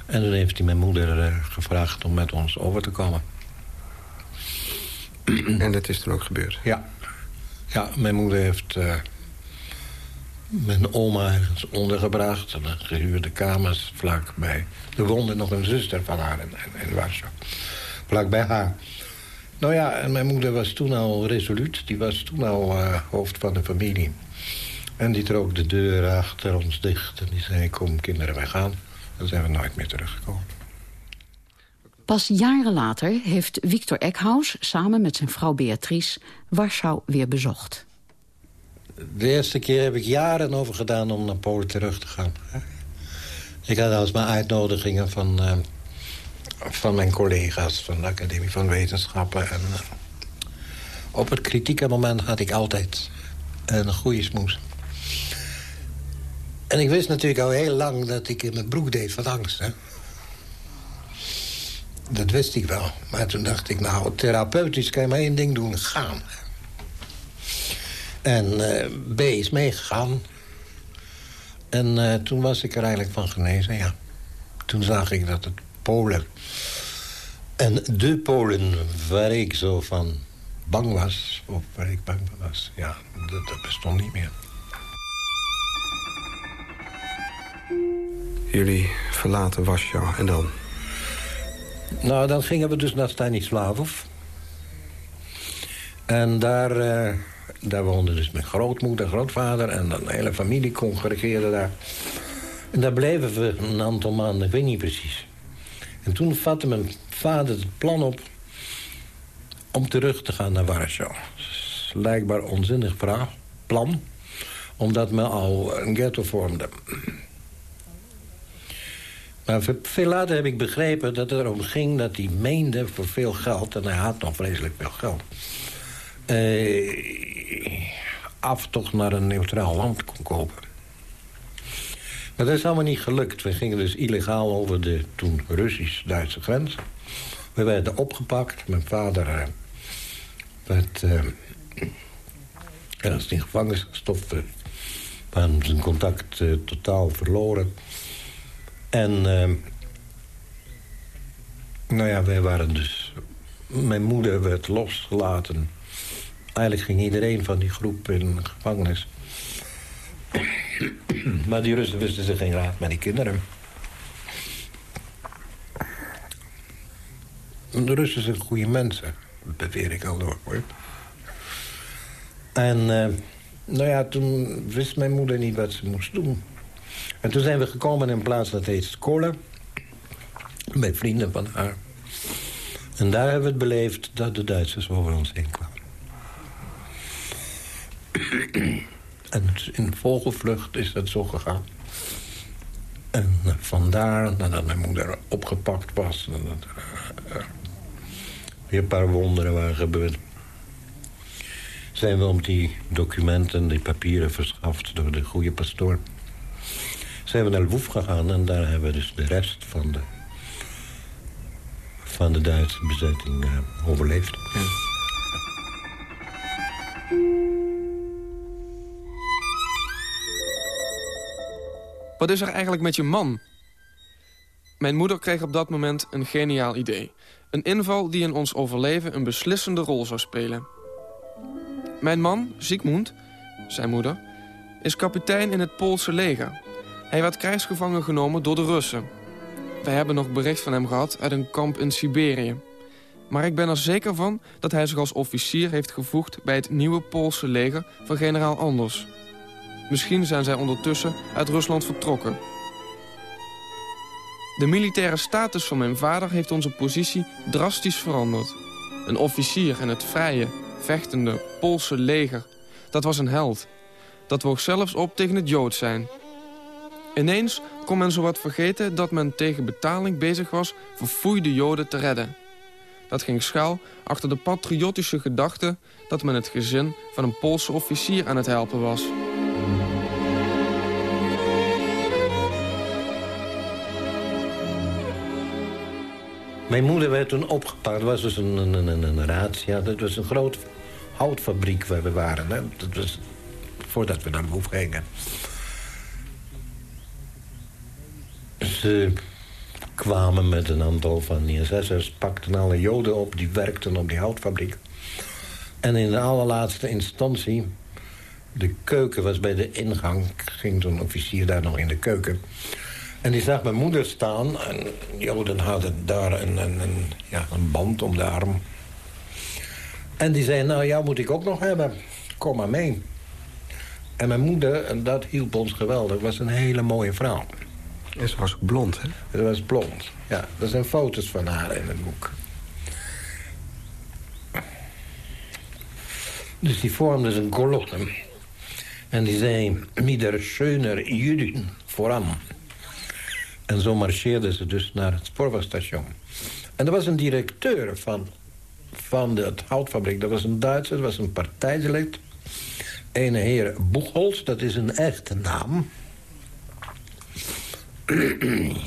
En toen heeft hij mijn moeder uh, gevraagd om met ons over te komen. En dat is toen ook gebeurd? Ja. Ja, mijn moeder heeft uh, mijn oma ergens ondergebracht. En gehuurde kamers vlakbij. Er woonde nog een zuster van haar in, in Warschau. Vlakbij haar. Nou ja, en mijn moeder was toen al resoluut. Die was toen al uh, hoofd van de familie. En die trok de deur achter ons dicht. En die zei, kom kinderen, wij gaan. Dan zijn we nooit meer teruggekomen. Pas jaren later heeft Victor Eckhaus samen met zijn vrouw Beatrice Warschau weer bezocht. De eerste keer heb ik jaren over gedaan om naar Polen terug te gaan. Ik had alsmaar uitnodigingen van, uh, van mijn collega's van de Academie van Wetenschappen. En, uh, op het kritieke moment had ik altijd een goede smoes. En ik wist natuurlijk al heel lang dat ik in mijn broek deed van angst. Hè? Dat wist ik wel. Maar toen dacht ik, nou, therapeutisch kan je maar één ding doen, gaan. En uh, B is meegegaan. En uh, toen was ik er eigenlijk van genezen, ja. Toen zag ik dat het Polen... En de Polen waar ik zo van bang was... of waar ik bang van was, ja, dat, dat bestond niet meer. Jullie verlaten Warschau en dan? Nou, dan gingen we dus naar Stanislavov. En daar, uh, daar woonde dus mijn grootmoeder, grootvader... en dan de hele familie congregeerde daar. En daar bleven we een aantal maanden, ik weet niet precies. En toen vatte mijn vader het plan op om terug te gaan naar Warschau. Blijkbaar onzinnig plan, omdat men al een ghetto vormde. Maar veel later heb ik begrepen dat het erom ging dat hij meende voor veel geld... en hij had nog vreselijk veel geld... Eh, aftocht naar een neutraal land kon kopen. Maar dat is allemaal niet gelukt. We gingen dus illegaal over de toen Russisch-Duitse grens. We werden opgepakt. Mijn vader uh, werd uh, ergens in gevangenis gestopt. We hadden zijn contact uh, totaal verloren. En nou ja, wij waren dus... Mijn moeder werd losgelaten. Eigenlijk ging iedereen van die groep in gevangenis. maar die Russen wisten ze geen raad met die kinderen. De Russen zijn goede mensen. Beweer ik al door. En uh, nou ja, toen wist mijn moeder niet wat ze moest doen. En toen zijn we gekomen in een plaats dat heet Skola. Bij vrienden van haar. En daar hebben we het beleefd dat de Duitsers over ons heen kwamen. en in vogelvlucht is dat zo gegaan. En vandaar, nadat mijn moeder opgepakt was... en dat er uh, weer een paar wonderen waren gebeurd... zijn we om die documenten, die papieren verschaft door de goede pastoor zijn we naar Lwoef gegaan en daar hebben we dus de rest van de, van de Duitse bezetting uh, overleefd. Wat is er eigenlijk met je man? Mijn moeder kreeg op dat moment een geniaal idee. Een inval die in ons overleven een beslissende rol zou spelen. Mijn man, Ziekmund, zijn moeder, is kapitein in het Poolse leger. Hij werd krijgsgevangen genomen door de Russen. Wij hebben nog bericht van hem gehad uit een kamp in Siberië. Maar ik ben er zeker van dat hij zich als officier heeft gevoegd... bij het nieuwe Poolse leger van generaal Anders. Misschien zijn zij ondertussen uit Rusland vertrokken. De militaire status van mijn vader heeft onze positie drastisch veranderd. Een officier in het vrije, vechtende Poolse leger. Dat was een held. Dat woog zelfs op tegen het Jood zijn... Ineens kon men zowat vergeten dat men tegen betaling bezig was verfoeide joden te redden. Dat ging schuil achter de patriotische gedachte dat men het gezin van een Poolse officier aan het helpen was. Mijn moeder werd toen opgepakt. Het was dus een, een, een, een. Dat was een grote houtfabriek waar we waren. Hè. Dat was voordat we naar Boef gingen. Ze kwamen met een aantal van die SS'ers, pakten alle joden op... die werkten op die houtfabriek. En in de allerlaatste instantie... de keuken was bij de ingang. ging zo'n officier daar nog in de keuken. En die zag mijn moeder staan. En joden hadden daar een, een, een, ja, een band om de arm. En die zei, nou, jou moet ik ook nog hebben. Kom maar mee. En mijn moeder, en dat hielp ons geweldig, was een hele mooie vrouw. En ze was ook blond, hè? Ze was blond, ja. Er zijn foto's van haar in het boek. Dus die vormde een kolonne. En die zei, mieder schöner Juden vooran. En zo marcheerden ze dus naar het spoorwegstation. En er was een directeur van, van de houtfabriek. Dat was een Duitser, dat was een partijlid. Een heer Boegholz, dat is een echte naam.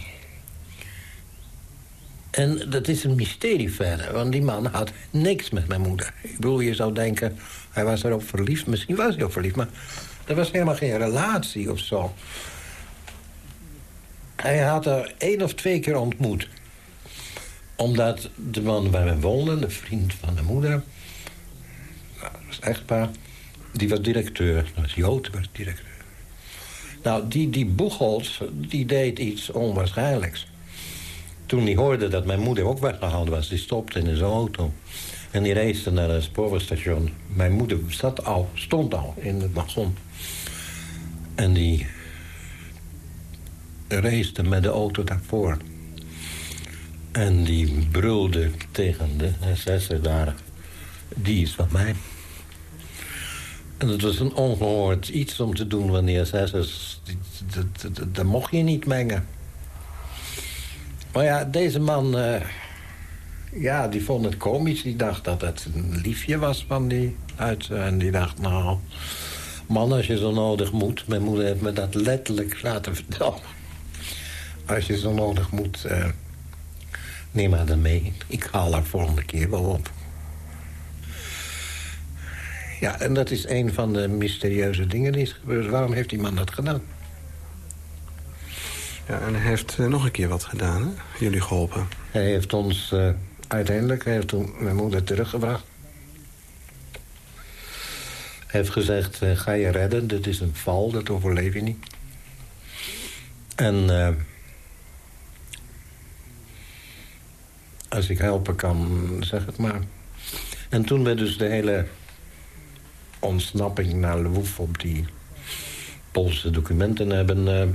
En dat is een mysterie verder, want die man had niks met mijn moeder. Ik bedoel, je zou denken, hij was erop verliefd. Misschien was hij op verliefd, maar er was helemaal geen relatie of zo. Hij had er één of twee keer ontmoet. Omdat de man waar we woonden, de vriend van de moeder... Nou, dat was echtpaar, die was directeur. Dat was Jood, was directeur. Nou, die, die Boegholz, die deed iets onwaarschijnlijks. Toen hij hoorde dat mijn moeder ook weggehaald was... die stopte in zijn auto. En die reisde naar het spoorwegstation. Mijn moeder zat al, stond al in het wagon. En die reisde met de auto daarvoor. En die brulde tegen de SS'er daar. Die is van mij. En het was een ongehoord iets om te doen wanneer SS'ers... Daar mocht je niet mengen. Maar ja, deze man... Uh, ja, die vond het komisch. Die dacht dat het een liefje was van die uit. En die dacht, nou... Man, als je zo nodig moet... Mijn moeder heeft me dat letterlijk laten vertellen. Als je zo nodig moet... Uh, neem maar dan mee. Ik haal haar volgende keer wel op. Ja, en dat is een van de mysterieuze dingen die is gebeurd. Waarom heeft die man dat gedaan? Ja, en hij heeft uh, nog een keer wat gedaan, hè? Jullie geholpen. Hij heeft ons uh, uiteindelijk, hij heeft toen mijn moeder teruggebracht. Hij heeft gezegd, uh, ga je redden, dit is een val, dat overleef je niet. En als ik helpen kan, zeg het maar. En toen werd dus de hele ontsnapping naar Lwów op die Poolse documenten hebben uh,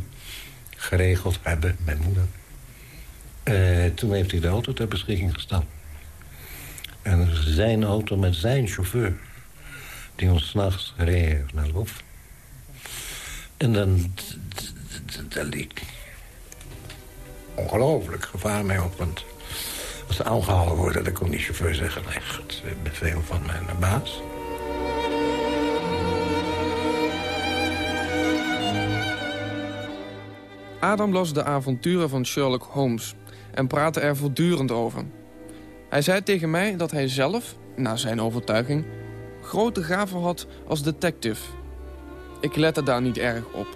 geregeld. Hebben, mijn moeder. Uh, toen heeft hij de auto ter beschikking gesteld. En zijn auto met zijn chauffeur... die ons s'nachts heeft naar Lwów. En dan... Daar liep ongelooflijk gevaar mee op. ze aangehouden worden, dan kon die chauffeur zeggen... nee, goed, beveel van mijn baas. Adam las de avonturen van Sherlock Holmes en praatte er voortdurend over. Hij zei tegen mij dat hij zelf, naar zijn overtuiging, grote gaven had als detective. Ik lette daar niet erg op.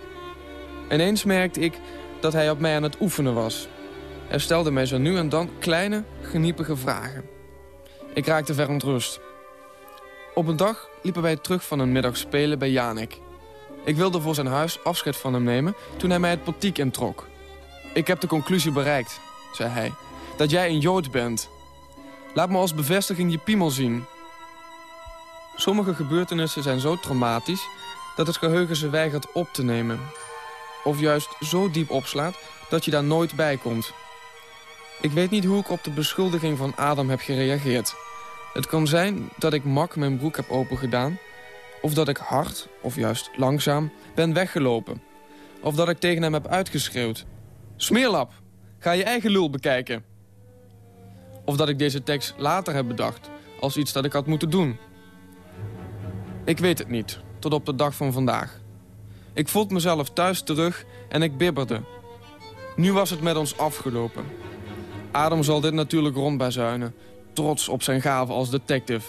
Ineens merkte ik dat hij op mij aan het oefenen was. Hij stelde mij zo nu en dan kleine, geniepige vragen. Ik raakte verontrust. Op een dag liepen wij terug van een middag spelen bij Janek. Ik wilde voor zijn huis afscheid van hem nemen toen hij mij het portiek introk. Ik heb de conclusie bereikt, zei hij, dat jij een Jood bent. Laat me als bevestiging je piemel zien. Sommige gebeurtenissen zijn zo traumatisch dat het geheugen ze weigert op te nemen. Of juist zo diep opslaat dat je daar nooit bij komt. Ik weet niet hoe ik op de beschuldiging van Adam heb gereageerd. Het kan zijn dat ik mak mijn broek heb opengedaan of dat ik hard, of juist langzaam, ben weggelopen. Of dat ik tegen hem heb uitgeschreeuwd. Smeerlap, ga je eigen lul bekijken. Of dat ik deze tekst later heb bedacht, als iets dat ik had moeten doen. Ik weet het niet, tot op de dag van vandaag. Ik voelde mezelf thuis terug en ik bibberde. Nu was het met ons afgelopen. Adam zal dit natuurlijk rondbazuinen, trots op zijn gave als detective.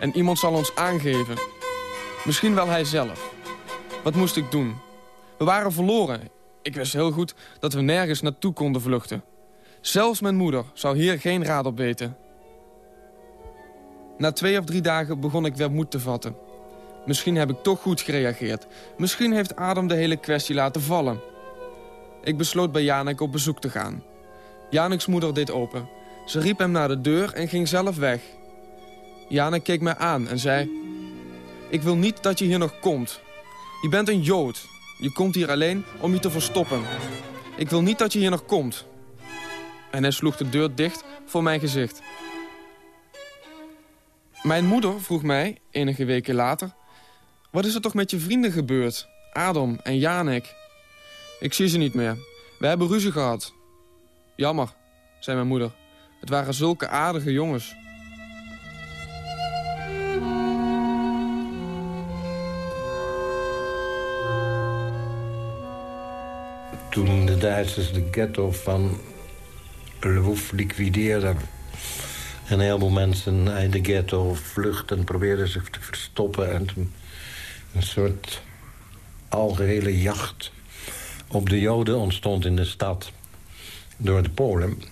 En iemand zal ons aangeven Misschien wel hij zelf. Wat moest ik doen? We waren verloren. Ik wist heel goed dat we nergens naartoe konden vluchten. Zelfs mijn moeder zou hier geen raad op weten. Na twee of drie dagen begon ik weer moed te vatten. Misschien heb ik toch goed gereageerd. Misschien heeft Adam de hele kwestie laten vallen. Ik besloot bij Janek op bezoek te gaan. Janeks moeder deed open. Ze riep hem naar de deur en ging zelf weg. Janek keek mij aan en zei... Ik wil niet dat je hier nog komt. Je bent een Jood. Je komt hier alleen om je te verstoppen. Ik wil niet dat je hier nog komt. En hij sloeg de deur dicht voor mijn gezicht. Mijn moeder vroeg mij, enige weken later... Wat is er toch met je vrienden gebeurd? Adam en Janek. Ik zie ze niet meer. We hebben ruzie gehad. Jammer, zei mijn moeder. Het waren zulke aardige jongens. toen de Duitsers de ghetto van Lwów liquideerden... en heel veel mensen uit de ghetto vluchten, probeerden zich te verstoppen... en een soort algehele jacht op de Joden ontstond in de stad door de Polen.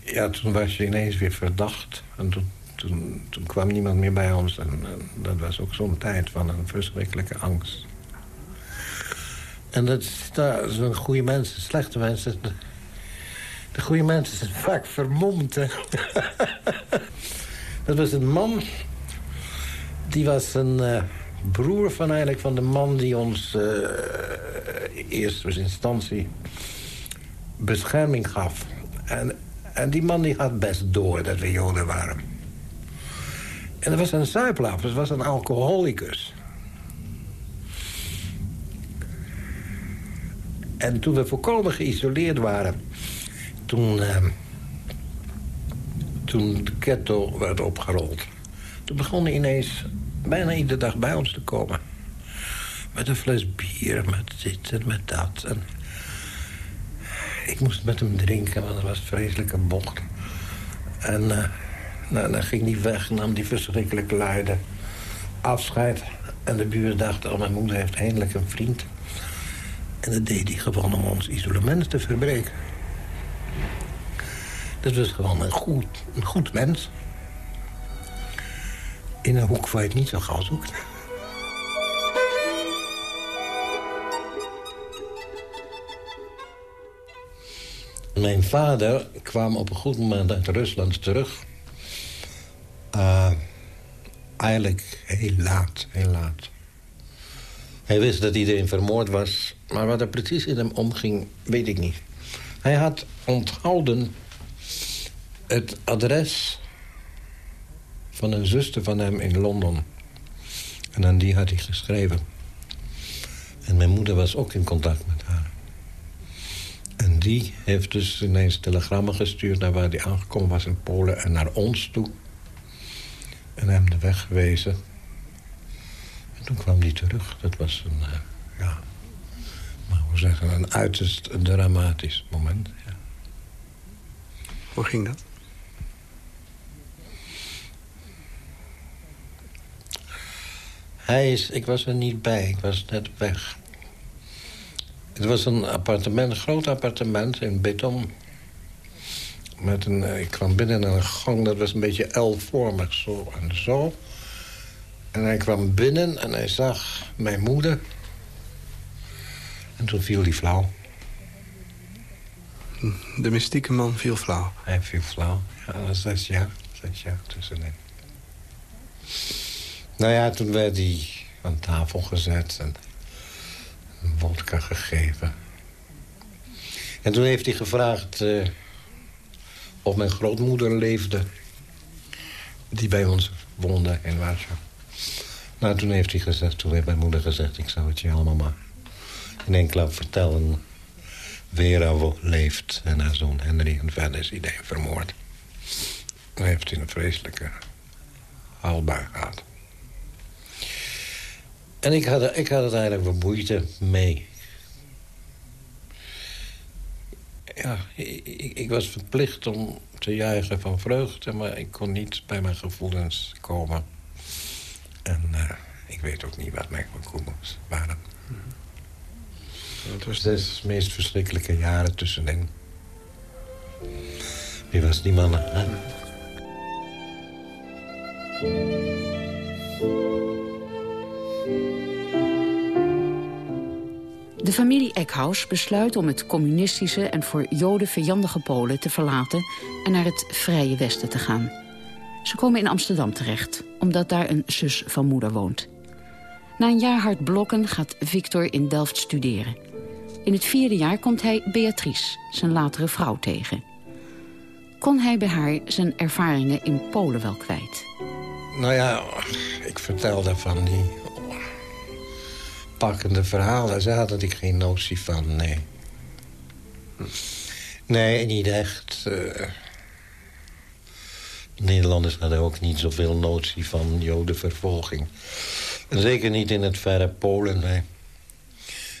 Ja, toen was je ineens weer verdacht. En toen toen, kwam niemand meer bij ons. En, dat was ook zo'n tijd van een verschrikkelijke angst. En dat, zijn goede mensen, slechte mensen. De goede mensen zijn vaak vermomd. dat was een man... Die was een uh, broer van eigenlijk van de man die ons... Uh, eerst was instantie bescherming gaf. En, en die man die had best door dat we joden waren. En dat was een zuiplaaf, dat was een alcoholicus. En toen we volkomen geïsoleerd waren... toen, uh, toen de ketto werd opgerold... toen begon ineens bijna iedere dag bij ons te komen. Met een fles bier, met dit en met dat. En ik moest met hem drinken, want dat was vreselijke bocht. En uh, nou, dan ging hij weg, nam die verschrikkelijke luide afscheid. En de buren dachten, oh, mijn moeder heeft eindelijk een vriend. En dat deed hij gewoon om ons isolement te verbreken. Dat was gewoon een goed, een goed mens. In een hoek waar je het niet zo gauw zoekt. Mijn vader kwam op een goed moment uit Rusland terug. Uh, eigenlijk heel laat, heel laat. Hij wist dat iedereen vermoord was. Maar wat er precies in hem omging, weet ik niet. Hij had onthouden het adres van een zuster van hem in Londen. En aan die had hij geschreven. En mijn moeder was ook in contact met haar. En die heeft dus ineens telegrammen gestuurd... naar waar hij aangekomen was in Polen en naar ons toe. En hem de weg gewezen. En toen kwam hij terug. Dat was een, uh, ja, maar we zeggen, een uiterst dramatisch moment. Ja. Hoe ging dat? Hij is, ik was er niet bij, ik was net weg. Het was een appartement, een groot appartement in beton. Met een, eh, ik kwam binnen in een gang, dat was een beetje L-vormig, zo en zo. En hij kwam binnen en hij zag mijn moeder. En toen viel hij flauw. De mystieke man viel flauw? Hij viel flauw, ja, zes jaar, zes jaar tussenin. Nou ja, toen werd hij aan tafel gezet en vodka gegeven. En toen heeft hij gevraagd uh, of mijn grootmoeder leefde. Die bij ons woonde in Warschau. Nou, toen heeft hij gezegd, toen heeft mijn moeder gezegd... ik zou het je allemaal maar in één klap vertellen. Vera leeft en haar zoon Henry en verder is iedereen vermoord. Hij heeft in een vreselijke haalbaar gehad. En ik had, ik had het eigenlijk wel moeite mee. Ja, ik, ik, was verplicht om te juichen van vreugde... maar ik kon niet bij mijn gevoelens komen. En uh, ik weet ook niet wat mijn gevoelens waren. Het was de meest verschrikkelijke jaren tussenin. Wie was die man? Hè? De familie Eckhaus besluit om het communistische en voor Joden vijandige Polen te verlaten en naar het Vrije Westen te gaan. Ze komen in Amsterdam terecht, omdat daar een zus van moeder woont. Na een jaar hard blokken gaat Victor in Delft studeren. In het vierde jaar komt hij Beatrice, zijn latere vrouw, tegen. Kon hij bij haar zijn ervaringen in Polen wel kwijt? Nou ja, ik vertelde van die pakkende verhalen. Ze had ik geen notie van, nee. Nee, niet echt. Uh, Nederlanders hadden ook niet zoveel notie van jodenvervolging. En zeker niet in het verre Polen, nee.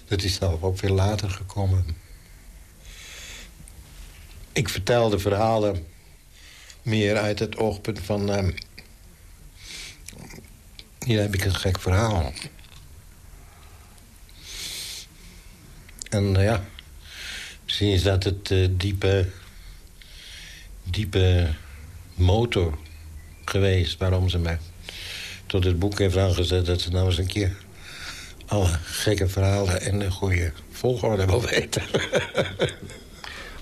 Dat is zelf ook veel later gekomen. Ik vertelde verhalen meer uit het oogpunt van... Uh, hier heb ik een gek verhaal. En uh, ja, misschien is dat het uh, diepe, diepe motor geweest waarom ze mij tot het boek heeft aangezet... dat ze nou eens een keer alle gekke verhalen in de goede volgorde wil weten.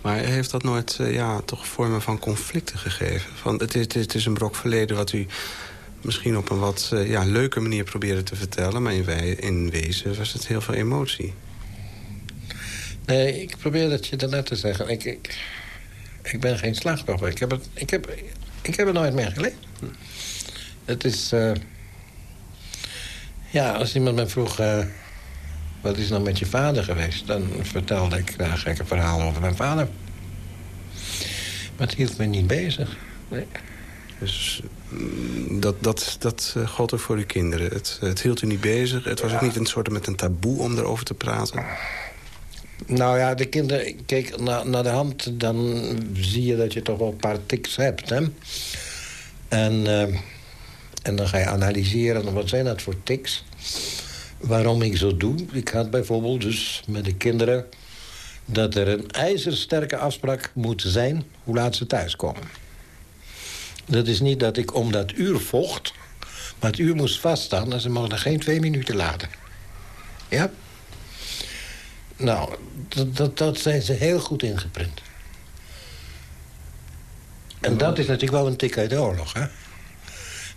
Maar heeft dat nooit uh, ja, toch vormen van conflicten gegeven? Van, het, is, het is een brok verleden wat u misschien op een wat ja, leuke manier probeerde te vertellen... maar in, wij, in wezen was het heel veel emotie. Nee, ik probeer dat je daarnet te zeggen. Ik, ik, ik ben geen slachtoffer. Ik heb het, ik heb, ik heb het nooit meer gelezen. Het is... Uh, ja, als iemand me vroeg... Uh, wat is nou met je vader geweest? Dan vertelde ik een gekke verhalen over mijn vader. Maar het hield me niet bezig. Nee. Dus mm, dat, dat, dat uh, gold ook voor uw kinderen. Het, het hield u niet bezig. Het was ook niet een soort met een taboe om erover te praten. Nou ja, de kinderen... Kijk, naar, de hand, dan zie je dat je toch wel een paar tics hebt, hè? En, uh, en dan ga je analyseren, wat zijn dat voor tics? Waarom ik zo doe? Ik had bijvoorbeeld dus met de kinderen... dat er een ijzersterke afspraak moet zijn hoe laat ze thuiskomen. Dat is niet dat ik om dat uur vocht... maar het uur moest vaststaan en ze mogen geen twee minuten later. Ja? Nou, dat, dat, dat zijn ze heel goed ingeprint. En dat is natuurlijk wel een tik uit de oorlog, hè?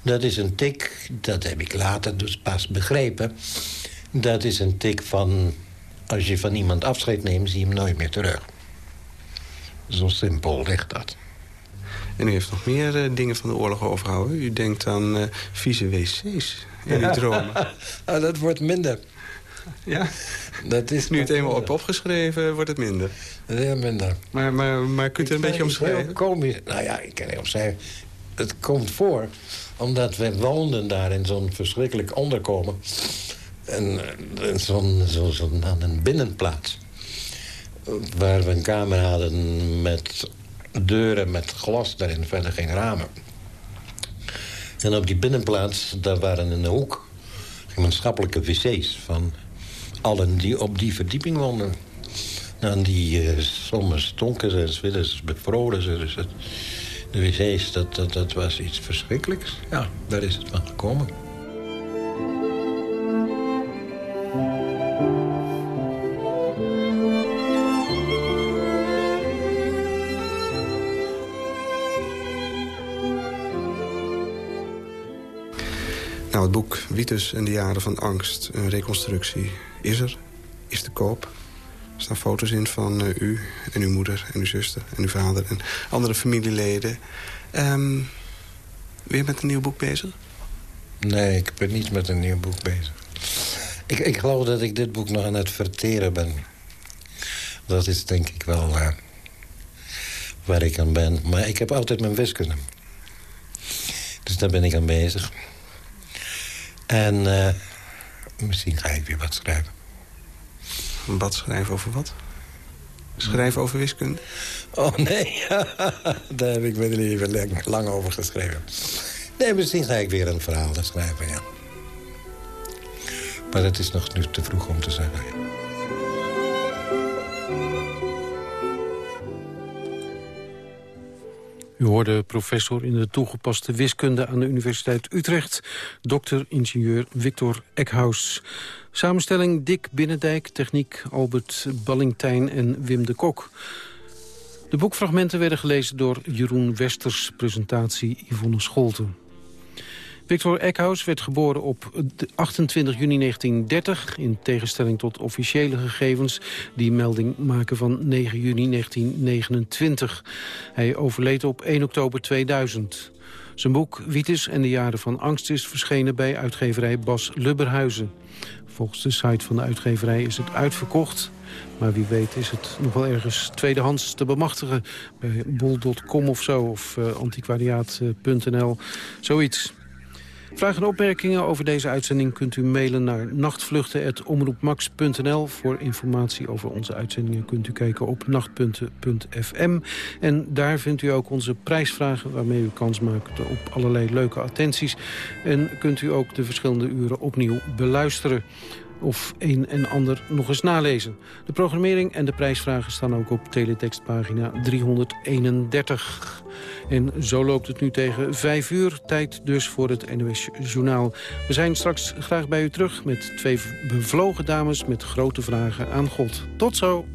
Dat is een tik, dat heb ik later dus pas begrepen... dat is een tik van... als je van iemand afscheid neemt, zie je hem nooit meer terug. Zo simpel ligt dat. En u heeft nog meer uh, dingen van de oorlog overhouden. U denkt aan uh, vieze wc's in uw dromen. nou, dat wordt minder. Ja? Dat is nu het eenmaal op opgeschreven, wordt het minder. Ja, minder. Maar, maar, maar kunt u een beetje omschrijven? Komisch. Nou ja, ik kan niet omschrijven. Het komt voor omdat we woonden daar in zo'n verschrikkelijk onderkomen. En, en zo'n zo, zo, een binnenplaats. Waar we een kamer hadden met deuren met glas daarin, verder geen ramen. En op die binnenplaats, daar waren in de hoek gemeenschappelijke wc's... van allen die op die verdieping woonden. Nou, die uh, sommigen stonken ze, ze bevroren ze. Dus het, de wc's, dat, dat, was iets verschrikkelijks. Ja, daar is het van gekomen. Nou, het boek Witus en de jaren van angst, een reconstructie, is er, is te koop. Er staan foto's in van uh, u en uw moeder en uw zuster en uw vader en andere familieleden. Um, weer met een nieuw boek bezig? Nee, ik ben niet met een nieuw boek bezig. Ik, ik geloof dat ik dit boek nog aan het verteren ben. Dat is denk ik wel uh, waar ik aan ben. Maar ik heb altijd mijn wiskunde. Dus daar ben ik aan bezig. En uh, misschien ga ik weer wat schrijven. Wat schrijven over wat? Schrijven over wiskunde? Oh, nee. Daar heb ik me er even lang over geschreven. Nee, misschien ga ik weer een verhaal schrijven, ja. Maar het is nog nu te vroeg om te zeggen. U hoorde professor in de toegepaste wiskunde aan de Universiteit Utrecht... dokter-ingenieur Victor Eckhaus. Samenstelling Dick Binnendijk, techniek Albert Ballingtijn en Wim de Kok. De boekfragmenten werden gelezen door Jeroen Westers, presentatie Yvonne Scholten. Victor Eckhaus werd geboren op 28 juni 1930... in tegenstelling tot officiële gegevens die melding maken van 9 juni 1929. Hij overleed op 1 oktober 2000. Zijn boek Wietis en de jaren van angst is verschenen bij uitgeverij Bas Lubberhuizen. Volgens de site van de uitgeverij is het uitverkocht. Maar wie weet is het nog wel ergens tweedehands te bemachtigen. Bij bol.com of zo, of uh, antiquariaat.nl, zoiets. Vragen en opmerkingen over deze uitzending kunt u mailen naar nachtvluchten.omroepmax.nl. Voor informatie over onze uitzendingen kunt u kijken op nachtpunten.fm. En daar vindt u ook onze prijsvragen waarmee u kans maakt op allerlei leuke attenties. En kunt u ook de verschillende uren opnieuw beluisteren. Of een en ander nog eens nalezen. De programmering en de prijsvragen staan ook op teletextpagina 331. En zo loopt het nu tegen vijf uur. Tijd dus voor het NOS Journaal. We zijn straks graag bij u terug met twee bevlogen dames... met grote vragen aan God. Tot zo!